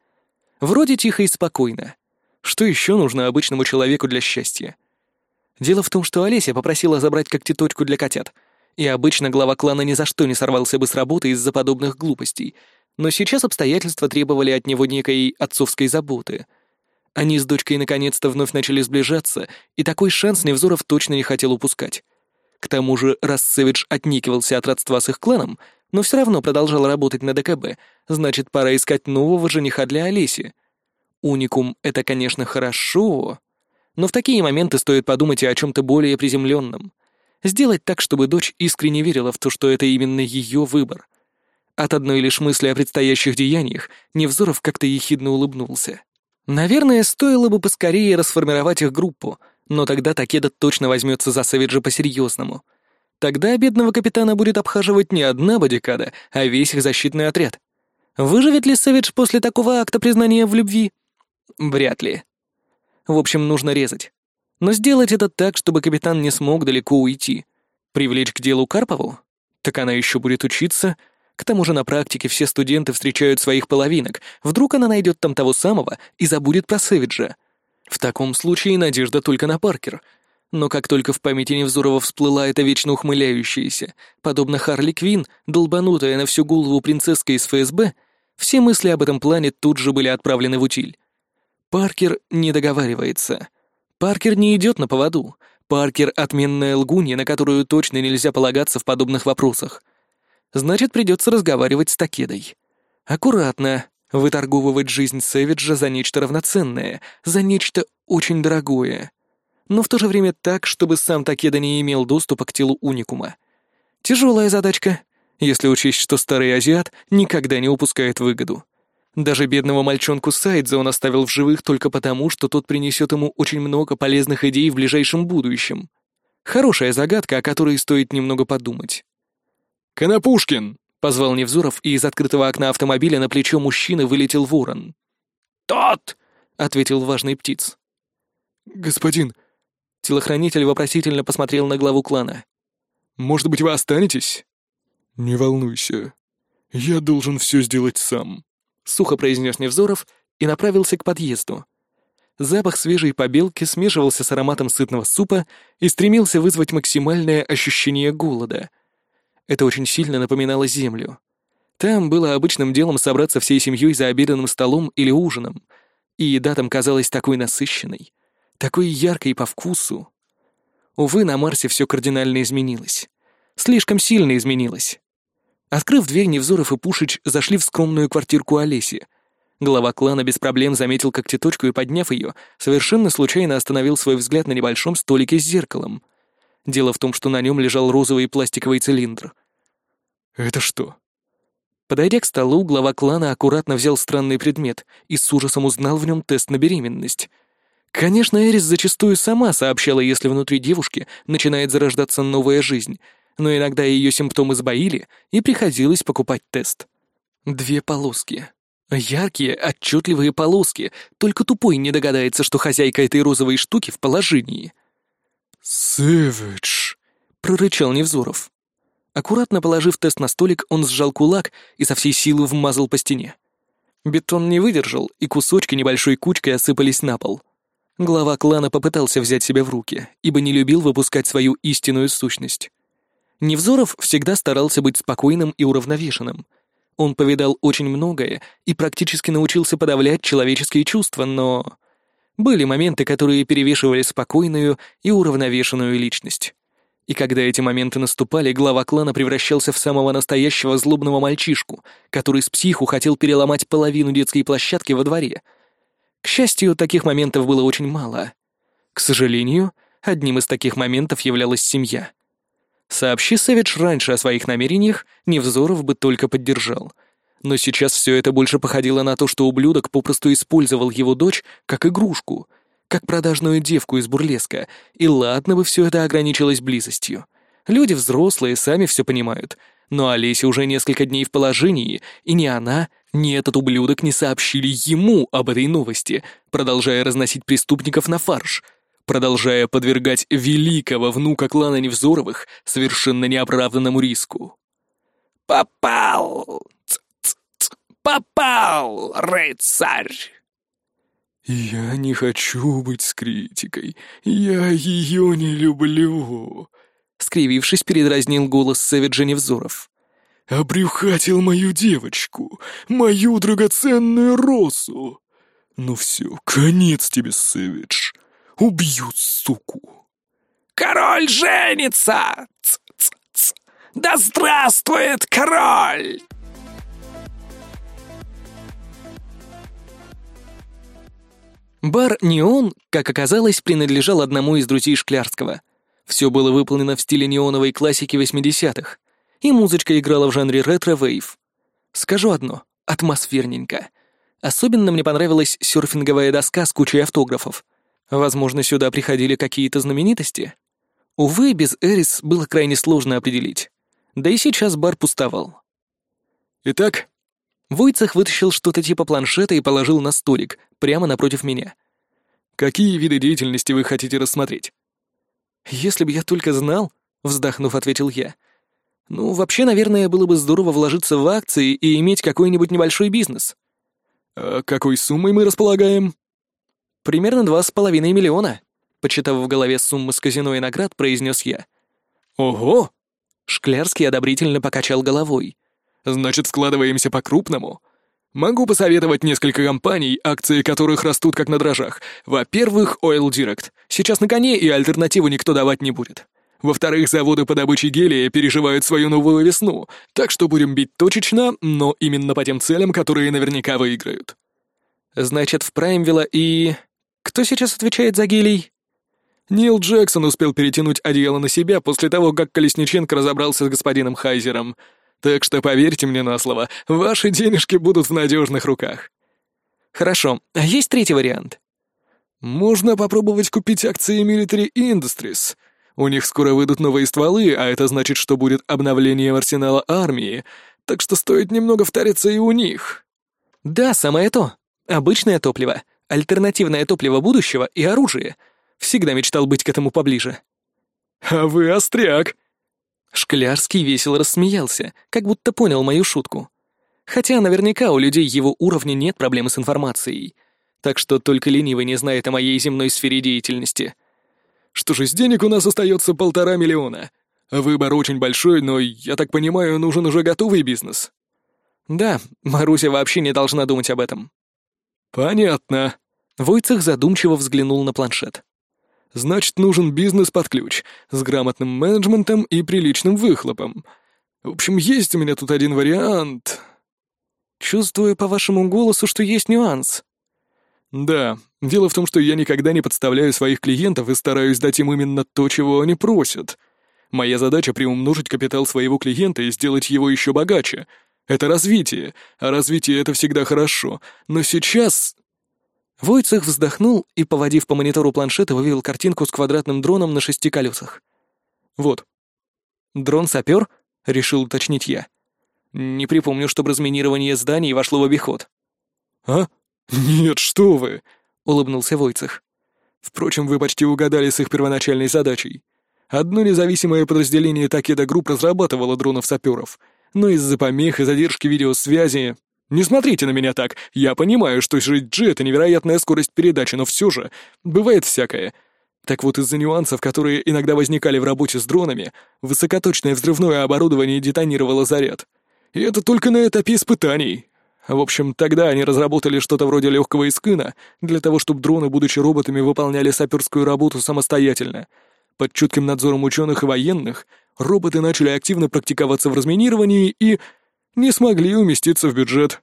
Вроде тихо и спокойно. Что еще нужно обычному человеку для счастья? Дело в том, что Олеся попросила забрать когтеточку для котят, и обычно глава клана ни за что не сорвался бы с работы из-за подобных глупостей, но сейчас обстоятельства требовали от него некой отцовской заботы. Они с дочкой наконец-то вновь начали сближаться, и такой шанс Невзоров точно не хотел упускать. К тому же, Сэвидж отникивался от родства с их кланом, но все равно продолжал работать на ДКБ, значит, пора искать нового жениха для Олеси. Уникум — это, конечно, хорошо, но в такие моменты стоит подумать и о чем-то более приземленном. Сделать так, чтобы дочь искренне верила в то, что это именно ее выбор. От одной лишь мысли о предстоящих деяниях Невзоров как-то ехидно улыбнулся. Наверное, стоило бы поскорее расформировать их группу, но тогда Такеда точно возьмется за Савиджа по-серьезному. Тогда бедного капитана будет обхаживать не одна бодикада, а весь их защитный отряд. Выживет ли Савидж после такого акта признания в любви? Вряд ли. В общем, нужно резать. Но сделать это так, чтобы капитан не смог далеко уйти. Привлечь к делу Карпову? Так она еще будет учиться. К тому же на практике все студенты встречают своих половинок. Вдруг она найдет там того самого и забудет про Сэвиджа. В таком случае надежда только на Паркер. Но как только в памяти Невзорова всплыла эта вечно ухмыляющаяся, подобно Харли Квин, долбанутая на всю голову принцесска из ФСБ, все мысли об этом плане тут же были отправлены в утиль. Паркер не договаривается. Паркер не идет на поводу. Паркер — отменная лгунья, на которую точно нельзя полагаться в подобных вопросах. Значит, придется разговаривать с Такедой. Аккуратно, выторговывать жизнь Сэвиджа за нечто равноценное, за нечто очень дорогое. Но в то же время так, чтобы сам Такеда не имел доступа к телу уникума. Тяжелая задачка, если учесть, что старый азиат никогда не упускает выгоду. Даже бедного мальчонку Сайдзе он оставил в живых только потому, что тот принесет ему очень много полезных идей в ближайшем будущем. Хорошая загадка, о которой стоит немного подумать. «Конопушкин!» — позвал Невзоров, и из открытого окна автомобиля на плечо мужчины вылетел ворон. «Тот!» — ответил важный птиц. «Господин...» Телохранитель вопросительно посмотрел на главу клана. «Может быть, вы останетесь?» «Не волнуйся. Я должен все сделать сам», — сухо произнес Невзоров и направился к подъезду. Запах свежей побелки смешивался с ароматом сытного супа и стремился вызвать максимальное ощущение голода. Это очень сильно напоминало землю. Там было обычным делом собраться всей семьей за обеденным столом или ужином, и еда там казалась такой насыщенной, такой яркой по вкусу. Увы, на Марсе все кардинально изменилось. Слишком сильно изменилось. Открыв дверь, Невзоров и Пушич зашли в скромную квартирку Олеси. Глава клана без проблем заметил когтеточку и, подняв ее, совершенно случайно остановил свой взгляд на небольшом столике с зеркалом. Дело в том, что на нем лежал розовый пластиковый цилиндр. «Это что?» Подойдя к столу, глава клана аккуратно взял странный предмет и с ужасом узнал в нем тест на беременность. Конечно, Эрис зачастую сама сообщала, если внутри девушки начинает зарождаться новая жизнь — но иногда ее симптомы сбоили, и приходилось покупать тест. Две полоски. Яркие, отчетливые полоски, только тупой не догадается, что хозяйка этой розовой штуки в положении. «Сэвидж», — прорычал Невзоров. Аккуратно положив тест на столик, он сжал кулак и со всей силы вмазал по стене. Бетон не выдержал, и кусочки небольшой кучкой осыпались на пол. Глава клана попытался взять себя в руки, ибо не любил выпускать свою истинную сущность. Невзоров всегда старался быть спокойным и уравновешенным. Он повидал очень многое и практически научился подавлять человеческие чувства, но... Были моменты, которые перевешивали спокойную и уравновешенную личность. И когда эти моменты наступали, глава клана превращался в самого настоящего злобного мальчишку, который с психу хотел переломать половину детской площадки во дворе. К счастью, таких моментов было очень мало. К сожалению, одним из таких моментов являлась семья — Сообщи Сэвидж раньше о своих намерениях, Невзоров бы только поддержал. Но сейчас все это больше походило на то, что ублюдок попросту использовал его дочь как игрушку, как продажную девку из бурлеска, и ладно бы все это ограничилось близостью. Люди взрослые сами все понимают, но Олеся уже несколько дней в положении, и ни она, ни этот ублюдок не сообщили ему об этой новости, продолжая разносить преступников на фарш — продолжая подвергать великого внука клана Невзоровых совершенно неоправданному риску. «Попал! Ц -ц -ц Попал, рыцарь!» «Я не хочу быть с критикой. Я ее не люблю», — скривившись, передразнил голос Савиджа Невзоров. «Обрюхатил мою девочку, мою драгоценную росу. Ну все, конец тебе, Сэвидж. Убью, суку!» «Король женится! Ц -ц -ц. Да здравствует король!» Бар «Неон», как оказалось, принадлежал одному из друзей Шклярского. Все было выполнено в стиле неоновой классики 80-х, и музычка играла в жанре ретро-вейв. Скажу одно — атмосферненько. Особенно мне понравилась серфинговая доска с кучей автографов. Возможно, сюда приходили какие-то знаменитости? Увы, без Эрис было крайне сложно определить. Да и сейчас бар пустовал. «Итак?» Войцах вытащил что-то типа планшета и положил на столик, прямо напротив меня. «Какие виды деятельности вы хотите рассмотреть?» «Если бы я только знал», — вздохнув, ответил я. Ну, вообще, наверное, было бы здорово вложиться в акции и иметь какой-нибудь небольшой бизнес. А какой суммой мы располагаем? Примерно два с половиной миллиона, почитав в голове суммы с казино и наград, произнес я. Ого! Шклярский одобрительно покачал головой. Значит, вкладываемся по-крупному. Могу посоветовать несколько компаний, акции которых растут как на дрожжах. Во-первых, Oil Direct. Сейчас на коне, и альтернативу никто давать не будет. Во-вторых, заводы по добыче гелия переживают свою новую весну, так что будем бить точечно, но именно по тем целям, которые наверняка выиграют. Значит, в Праймвилла и... Кто сейчас отвечает за гелий? Нил Джексон успел перетянуть одеяло на себя после того, как Колесниченко разобрался с господином Хайзером. Так что поверьте мне на слово, ваши денежки будут в надежных руках. Хорошо, а есть третий вариант? Можно попробовать купить акции Military Industries. У них скоро выйдут новые стволы, а это значит, что будет обновление арсенала армии, так что стоит немного вториться и у них. Да, самое то. Обычное топливо, альтернативное топливо будущего и оружие — Всегда мечтал быть к этому поближе. «А вы остряк!» Шклярский весело рассмеялся, как будто понял мою шутку. Хотя наверняка у людей его уровня нет проблем с информацией. Так что только ленивый не знает о моей земной сфере деятельности. Что же, с денег у нас остается полтора миллиона. Выбор очень большой, но, я так понимаю, нужен уже готовый бизнес. Да, Маруся вообще не должна думать об этом. Понятно. Войцех задумчиво взглянул на планшет. Значит, нужен бизнес под ключ, с грамотным менеджментом и приличным выхлопом. В общем, есть у меня тут один вариант. Чувствую по вашему голосу, что есть нюанс. Да, дело в том, что я никогда не подставляю своих клиентов и стараюсь дать им именно то, чего они просят. Моя задача — приумножить капитал своего клиента и сделать его еще богаче. Это развитие, а развитие — это всегда хорошо. Но сейчас Войцех вздохнул и, поводив по монитору планшета, вывел картинку с квадратным дроном на шести колесах. «Вот». «Дрон-сапер?» — решил уточнить я. «Не припомню, чтобы разминирование зданий вошло в обиход». «А? Нет, что вы!» — улыбнулся Войцех. «Впрочем, вы почти угадали с их первоначальной задачей. Одно независимое подразделение Такеда Групп разрабатывало дронов-саперов, но из-за помех и задержки видеосвязи не смотрите на меня так. Я понимаю, что G — это невероятная скорость передачи, но все же бывает всякое. Так вот, из-за нюансов, которые иногда возникали в работе с дронами, высокоточное взрывное оборудование детонировало заряд. И это только на этапе испытаний. В общем, тогда они разработали что-то вроде легкого искына для того, чтобы дроны, будучи роботами, выполняли саперскую работу самостоятельно. Под чутким надзором ученых и военных роботы начали активно практиковаться в разминировании и не смогли уместиться в бюджет.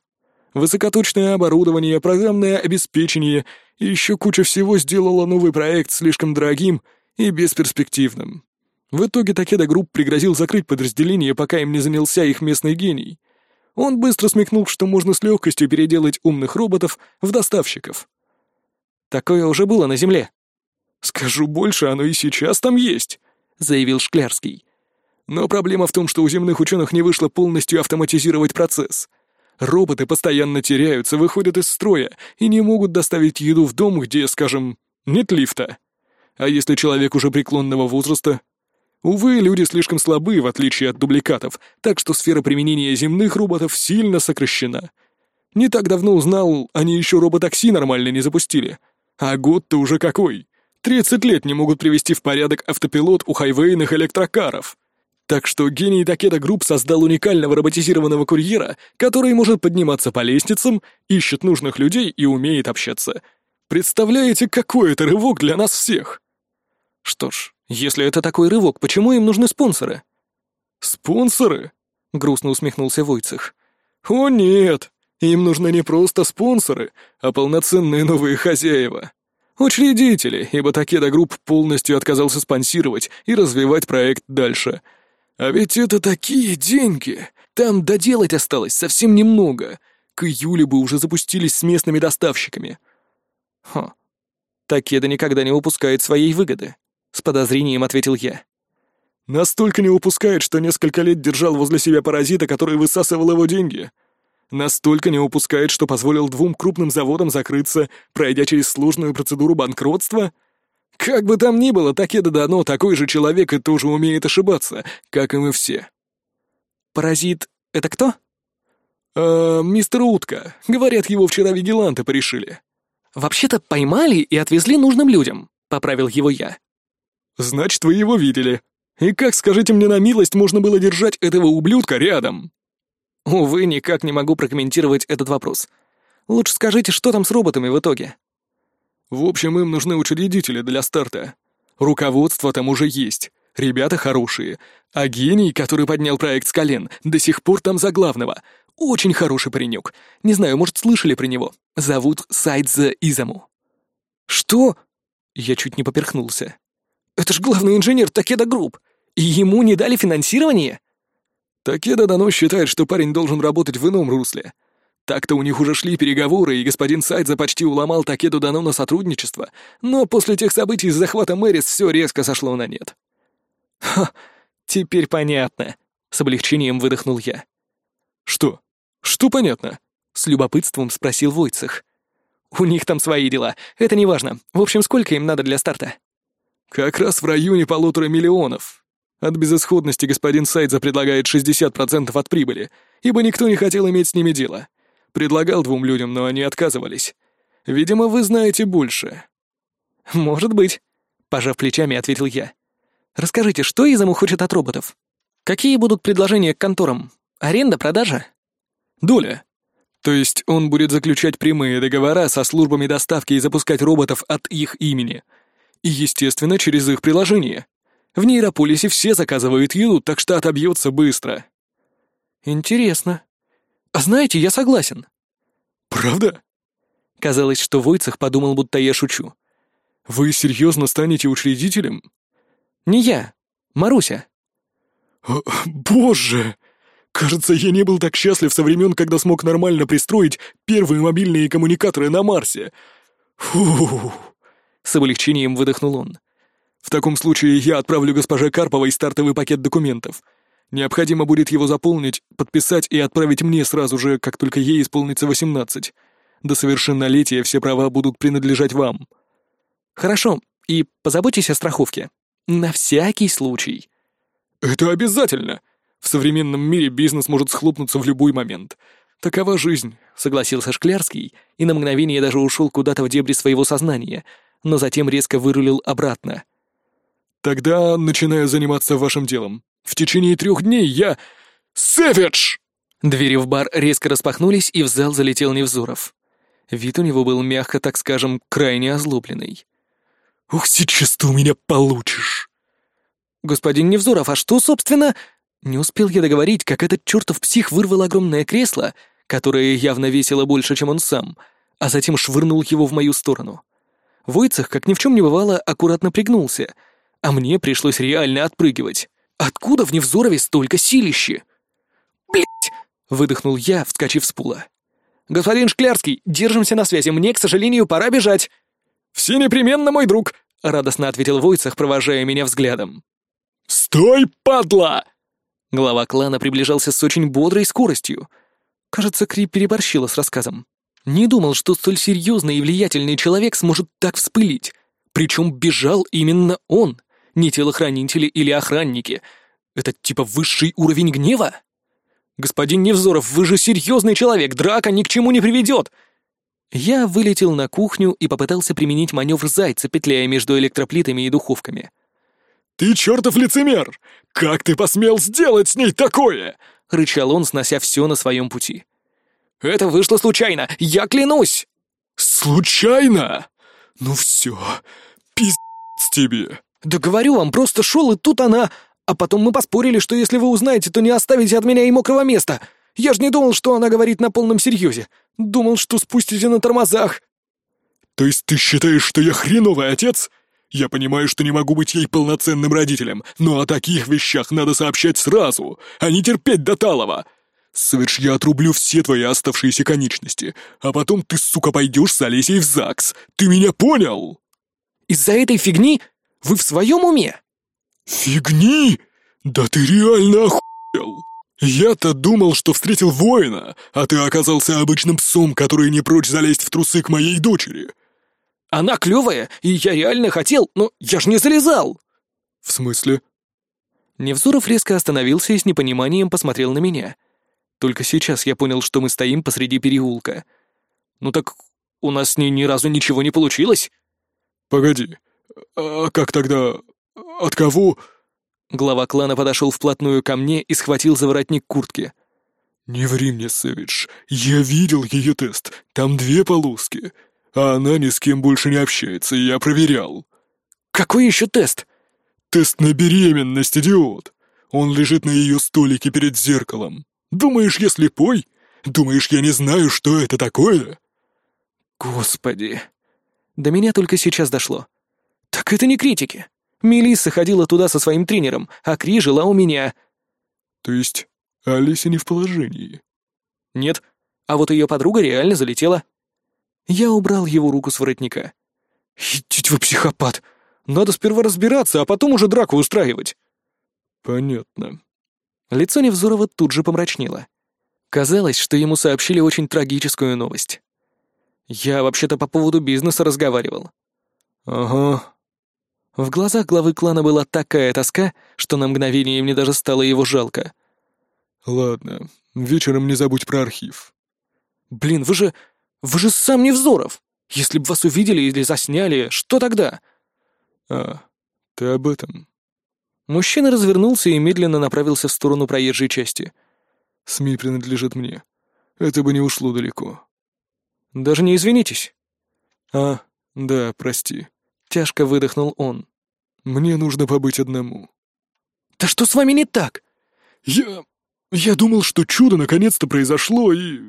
Высокоточное оборудование, программное обеспечение и еще куча всего сделала новый проект слишком дорогим и бесперспективным. В итоге Такеда Групп пригрозил закрыть подразделение, пока им не занялся их местный гений. Он быстро смекнул, что можно с легкостью переделать умных роботов в доставщиков. Такое уже было на Земле. «Скажу больше, оно и сейчас там есть», — заявил Шклярский. Но проблема в том, что у земных ученых не вышло полностью автоматизировать процесс. Роботы постоянно теряются, выходят из строя и не могут доставить еду в дом, где, скажем, нет лифта. А если человек уже преклонного возраста? Увы, люди слишком слабы, в отличие от дубликатов, так что сфера применения земных роботов сильно сокращена. Не так давно узнал, они еще роботакси нормально не запустили. А год-то уже какой? 30 лет не могут привести в порядок автопилот у хайвейных электрокаров. Так что гений Такеда Групп создал уникального роботизированного курьера, который может подниматься по лестницам, ищет нужных людей и умеет общаться. Представляете, какой это рывок для нас всех? Что ж, если это такой рывок, почему им нужны спонсоры? Спонсоры? Грустно усмехнулся Войцех. О нет, им нужны не просто спонсоры, а полноценные новые хозяева. Учредители, ибо Такеда Групп полностью отказался спонсировать и развивать проект дальше — а ведь это такие деньги! Там доделать осталось совсем немного. К июлю бы уже запустились с местными доставщиками. Хм. Такеда никогда не упускает своей выгоды. С подозрением ответил я. Настолько не упускает, что несколько лет держал возле себя паразита, который высасывал его деньги. Настолько не упускает, что позволил двум крупным заводам закрыться, пройдя через сложную процедуру банкротства — как бы там ни было, Такеда Дано такой же человек и тоже умеет ошибаться, как и мы все. Паразит — это кто? «А, мистер Утка. Говорят, его вчера вигиланты порешили». «Вообще-то поймали и отвезли нужным людям», — поправил его я. «Значит, вы его видели. И как, скажите мне на милость, можно было держать этого ублюдка рядом?» Увы, никак не могу прокомментировать этот вопрос. Лучше скажите, что там с роботами в итоге? В общем, им нужны учредители для старта. Руководство там уже есть. Ребята хорошие. А гений, который поднял проект с колен, до сих пор там за главного. Очень хороший паренек. Не знаю, может, слышали про него. Зовут Сайдзе Изаму. Что? Я чуть не поперхнулся. Это ж главный инженер Такеда Групп. И ему не дали финансирование? Такеда-доно считает, что парень должен работать в ином русле. Так-то у них уже шли переговоры, и господин Сайдзе почти уломал Такеду-доно на сотрудничество, но после тех событий с захватом Мэрис все резко сошло на нет. Ха, теперь понятно. С облегчением выдохнул я. Что? Что понятно? С любопытством спросил Войцех. У них там свои дела, это не важно. В общем, сколько им надо для старта? Как раз в районе полутора миллионов. От безысходности господин Сайдзе предлагает 60% от прибыли, ибо никто не хотел иметь с ними дело. Предлагал двум людям, но они отказывались. Видимо, вы знаете больше. Может быть, пожав плечами, ответил я. Расскажите, что Изаму хочет от роботов? Какие будут предложения к конторам? Аренда, продажа? Доля. То есть он будет заключать прямые договора со службами доставки и запускать роботов от их имени. И, естественно, через их приложение. В нейрополисе все заказывают еду, так что отобьется быстро. Интересно. А знаете, я согласен. Правда? Казалось, что Войцех подумал, будто я шучу. Вы серьезно станете учредителем? Не я. Маруся. О, боже! Кажется, я не был так счастлив со времен, когда смог нормально пристроить первые мобильные коммуникаторы на Марсе. Фу. С облегчением выдохнул он. В таком случае я отправлю госпоже Карповой стартовый пакет документов. Необходимо будет его заполнить, подписать и отправить мне сразу же, как только ей исполнится 18. До совершеннолетия все права будут принадлежать вам. Хорошо, и позаботьтесь о страховке. На всякий случай. Это обязательно. В современном мире бизнес может схлопнуться в любой момент. Такова жизнь, согласился Шклярский и на мгновение даже ушел куда-то в дебри своего сознания, но затем резко вырулил обратно. Тогда начинаю заниматься вашим делом. В течение трех дней я... Сэвидж! Двери в бар резко распахнулись, и в зал залетел Невзоров. Вид у него был, мягко так скажем, крайне озлобленный. «Ух, сейчас ты у меня получишь!» «Господин Невзоров, а что, собственно...» Не успел я договорить, как этот чертов псих вырвал огромное кресло, которое явно весило больше, чем он сам, а затем швырнул его в мою сторону. Войцах, как ни в чем не бывало, аккуратно пригнулся, а мне пришлось реально отпрыгивать. Откуда в Невзорове столько силищи? «Блядь!» — выдохнул я, вскочив с пула. «Господин Шклярский, держимся на связи, мне, к сожалению, пора бежать!» «Все непременно, мой друг!» — радостно ответил Войцах, провожая меня взглядом. «Стой, падла!» Глава клана приближался с очень бодрой скоростью. Кажется, Кри переборщила с рассказом. Не думал, что столь серьезный и влиятельный человек сможет так вспылить. Причем бежал именно он, не телохранители или охранники. Это типа высший уровень гнева? Господин Невзоров, вы же серьезный человек, драка ни к чему не приведет. Я вылетел на кухню и попытался применить маневр зайца, петляя между электроплитами и духовками. «Ты чертов лицемер! Как ты посмел сделать с ней такое?» — рычал он, снося все на своем пути. «Это вышло случайно, я клянусь!» «Случайно? Ну все, пиздец тебе!» «Да говорю вам, просто шел, и тут она...» А потом мы поспорили, что если вы узнаете, то не оставите от меня и мокрого места. Я же не думал, что она говорит на полном серьезе. Думал, что спустите на тормозах». «То есть ты считаешь, что я хреновый отец?» Я понимаю, что не могу быть ей полноценным родителем, но о таких вещах надо сообщать сразу, а не терпеть до талого. Сэвидж, я отрублю все твои оставшиеся конечности, а потом ты, сука, пойдешь с Олесей в ЗАГС. Ты меня понял? Из-за этой фигни вы в своем уме? Фигни? Да ты реально охуел. Я-то думал, что встретил воина, а ты оказался обычным псом, который не прочь залезть в трусы к моей дочери. Она клевая, и я реально хотел, но я ж не залезал!» «В смысле?» Невзоров резко остановился и с непониманием посмотрел на меня. Только сейчас я понял, что мы стоим посреди переулка. «Ну так у нас с ней ни разу ничего не получилось?» «Погоди, а как тогда... от кого...» Глава клана подошел вплотную ко мне и схватил за воротник куртки. «Не ври мне, Сэвидж, я видел ее тест, там две полоски, а она ни с кем больше не общается, я проверял». «Какой еще тест?» «Тест на беременность, идиот! Он лежит на ее столике перед зеркалом. Думаешь, я слепой? Думаешь, я не знаю, что это такое?» «Господи!» До меня только сейчас дошло. «Так это не критики!» Мелисса ходила туда со своим тренером, а Кри жила у меня. То есть Алиса не в положении? Нет, а вот ее подруга реально залетела. Я убрал его руку с воротника. «Идите вы, психопат! Надо сперва разбираться, а потом уже драку устраивать!» «Понятно». Лицо Невзорова тут же помрачнело. Казалось, что ему сообщили очень трагическую новость. Я вообще-то по поводу бизнеса разговаривал. «Ага, в глазах главы клана была такая тоска, что на мгновение мне даже стало его жалко. «Ладно, вечером не забудь про архив». «Блин, вы же... вы же сам Невзоров! Если бы вас увидели или засняли, что тогда?» «А, ты об этом?» Мужчина развернулся и медленно направился в сторону проезжей части. «СМИ принадлежит мне. Это бы не ушло далеко». «Даже не извинитесь». «А, да, прости». Тяжко выдохнул он. «Мне нужно побыть одному». «Да что с вами не так?» «Я... я думал, что чудо наконец-то произошло, и...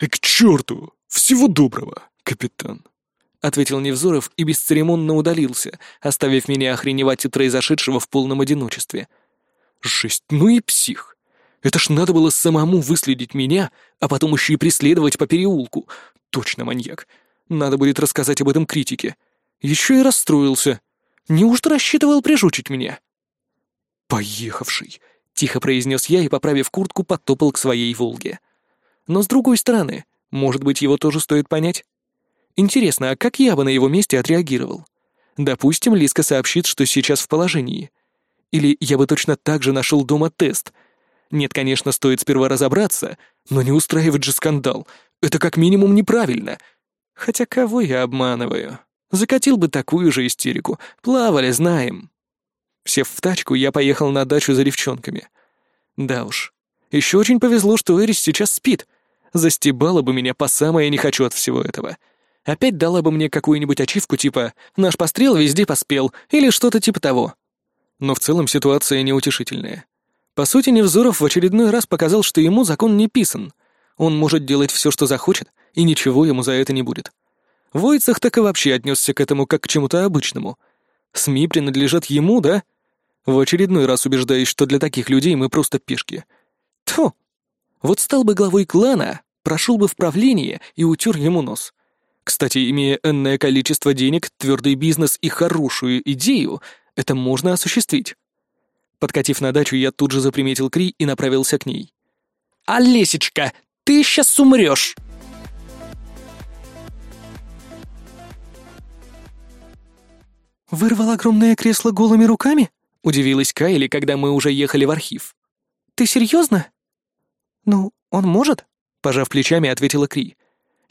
и к черту! Всего доброго, капитан!» Ответил Невзоров и бесцеремонно удалился, оставив меня охреневать от произошедшего в полном одиночестве. Жесть, ну и псих. Это ж надо было самому выследить меня, а потом еще и преследовать по переулку. Точно маньяк. Надо будет рассказать об этом критике. Еще и расстроился. Неужто рассчитывал прижучить меня? «Поехавший», — тихо произнес я и, поправив куртку, подтопал к своей «Волге». Но с другой стороны, может быть, его тоже стоит понять? Интересно, а как я бы на его месте отреагировал? Допустим, Лиска сообщит, что сейчас в положении. Или я бы точно так же нашел дома тест. Нет, конечно, стоит сперва разобраться, но не устраивать же скандал. Это как минимум неправильно. Хотя кого я обманываю? Закатил бы такую же истерику. Плавали, знаем. Сев в тачку, я поехал на дачу за девчонками. Да уж. Еще очень повезло, что Эрис сейчас спит. Застебала бы меня по самое не хочу от всего этого. Опять дала бы мне какую-нибудь ачивку типа «Наш пострел везде поспел» или что-то типа того. Но в целом ситуация неутешительная. По сути, Невзоров в очередной раз показал, что ему закон не писан. Он может делать все, что захочет, и ничего ему за это не будет. Войцах так и вообще отнесся к этому как к чему-то обычному. СМИ принадлежат ему, да? В очередной раз убеждаюсь, что для таких людей мы просто пешки. Тьфу! Вот стал бы главой клана, прошел бы в правление и утер ему нос. Кстати, имея энное количество денег, твердый бизнес и хорошую идею, это можно осуществить. Подкатив на дачу, я тут же заприметил Кри и направился к ней. «Олесечка, ты сейчас умрешь!» «Вырвал огромное кресло голыми руками?» — удивилась Кайли, когда мы уже ехали в архив. «Ты серьезно?» «Ну, он может?» — пожав плечами, ответила Кри.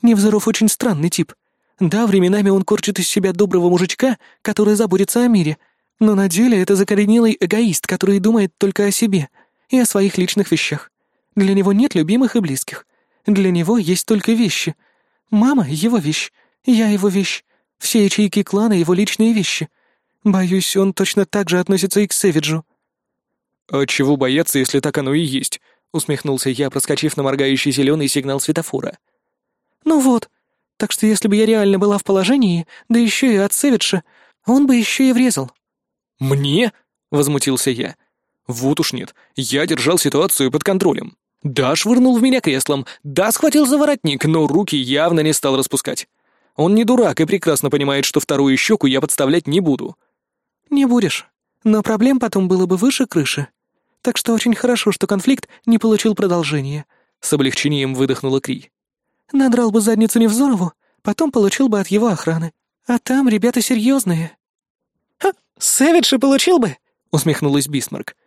«Невзоров очень странный тип. Да, временами он корчит из себя доброго мужичка, который заботится о мире, но на деле это закоренелый эгоист, который думает только о себе и о своих личных вещах. Для него нет любимых и близких. Для него есть только вещи. Мама — его вещь, я — его вещь, все ячейки клана — его личные вещи. Боюсь, он точно так же относится и к Сэвиджу». «А чего бояться, если так оно и есть?» — усмехнулся я, проскочив на моргающий зеленый сигнал светофора. «Ну вот. Так что если бы я реально была в положении, да еще и от Сэвиджа, он бы еще и врезал». «Мне?» — возмутился я. «Вот уж нет. Я держал ситуацию под контролем. Да, швырнул в меня креслом, да, схватил за воротник, но руки явно не стал распускать. Он не дурак и прекрасно понимает, что вторую щеку я подставлять не буду. Не будешь. Но проблем потом было бы выше крыши. Так что очень хорошо, что конфликт не получил продолжения. С облегчением выдохнула Кри. Надрал бы задницу Невзорову, потом получил бы от его охраны. А там ребята серьезные. «Ха, Сэвидж и получил бы!» — усмехнулась Бисмарк.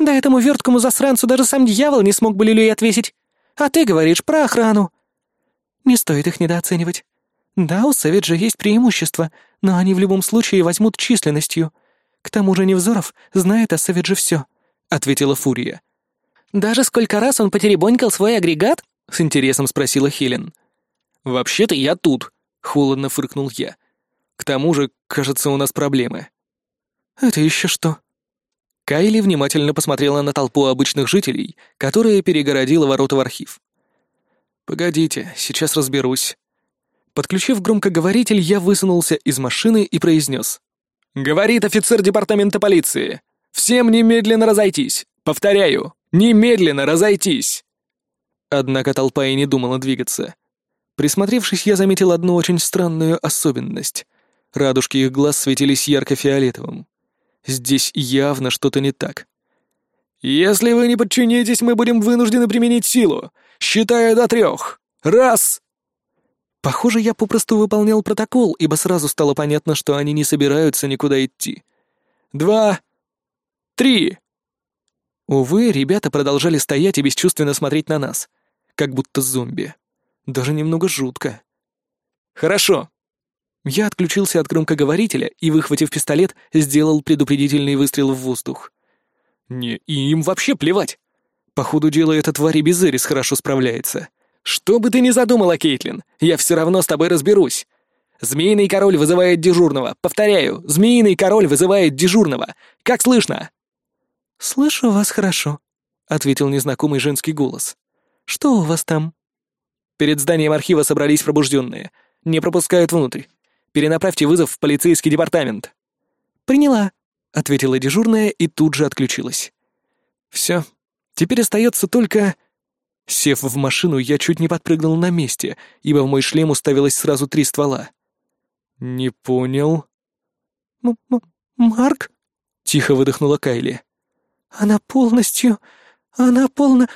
Да этому верткому засранцу даже сам дьявол не смог бы люлей отвесить. А ты говоришь про охрану. Не стоит их недооценивать. Да, у Сэвиджа есть преимущество, но они в любом случае возьмут численностью. К тому же Невзоров знает о Сэвидже все, — ответила Фурия. «Даже сколько раз он потеребонькал свой агрегат?» — с интересом спросила Хелен. «Вообще-то я тут», — холодно фыркнул я. «К тому же, кажется, у нас проблемы». «Это еще что?» Кайли внимательно посмотрела на толпу обычных жителей, которая перегородила ворота в архив. «Погодите, сейчас разберусь». Подключив громкоговоритель, я высунулся из машины и произнес. «Говорит офицер департамента полиции. Всем немедленно разойтись. Повторяю, немедленно разойтись!» Однако толпа и не думала двигаться. Присмотревшись, я заметил одну очень странную особенность. Радужки их глаз светились ярко-фиолетовым. Здесь явно что-то не так. «Если вы не подчинитесь, мы будем вынуждены применить силу, считая до трех. Раз!» Похоже, я попросту выполнял протокол, ибо сразу стало понятно, что они не собираются никуда идти. «Два! Три!» Увы, ребята продолжали стоять и бесчувственно смотреть на нас, как будто зомби. Даже немного жутко. «Хорошо!» Я отключился от громкоговорителя и, выхватив пистолет, сделал предупредительный выстрел в воздух. Не, им вообще плевать. По ходу дела эта тварь и без Эрис хорошо справляется. Что бы ты ни задумала, Кейтлин, я все равно с тобой разберусь. Змеиный король вызывает дежурного. Повторяю, змеиный король вызывает дежурного. Как слышно? Слышу вас хорошо, ответил незнакомый женский голос. Что у вас там? Перед зданием архива собрались пробужденные. Не пропускают внутрь. Перенаправьте вызов в полицейский департамент. Приняла, ответила дежурная и тут же отключилась. Все. Теперь остается только Сев в машину, я чуть не подпрыгнул на месте, ибо в мой шлем уставилось сразу три ствола. «Не понял». М -м «Марк?» — тихо выдохнула Кайли. «Она полностью... Она полно...»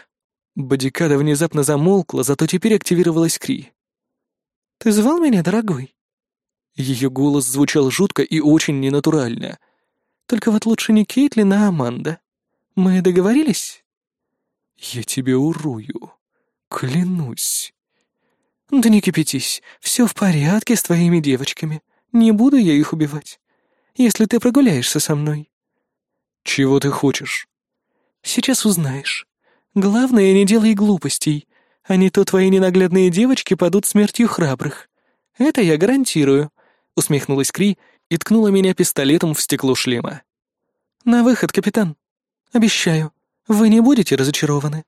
Бодикада внезапно замолкла, зато теперь активировалась Кри. «Ты звал меня, дорогой?» Ее голос звучал жутко и очень ненатурально. «Только вот лучше не Кейтлин, а Аманда. Мы договорились?» «Я тебя урою. Клянусь». «Да не кипятись. Все в порядке с твоими девочками. Не буду я их убивать. Если ты прогуляешься со мной». «Чего ты хочешь?» «Сейчас узнаешь. Главное, не делай глупостей, а не то твои ненаглядные девочки падут смертью храбрых. Это я гарантирую», — усмехнулась Кри и ткнула меня пистолетом в стекло шлема. «На выход, капитан. Обещаю». Вы не будете разочарованы?»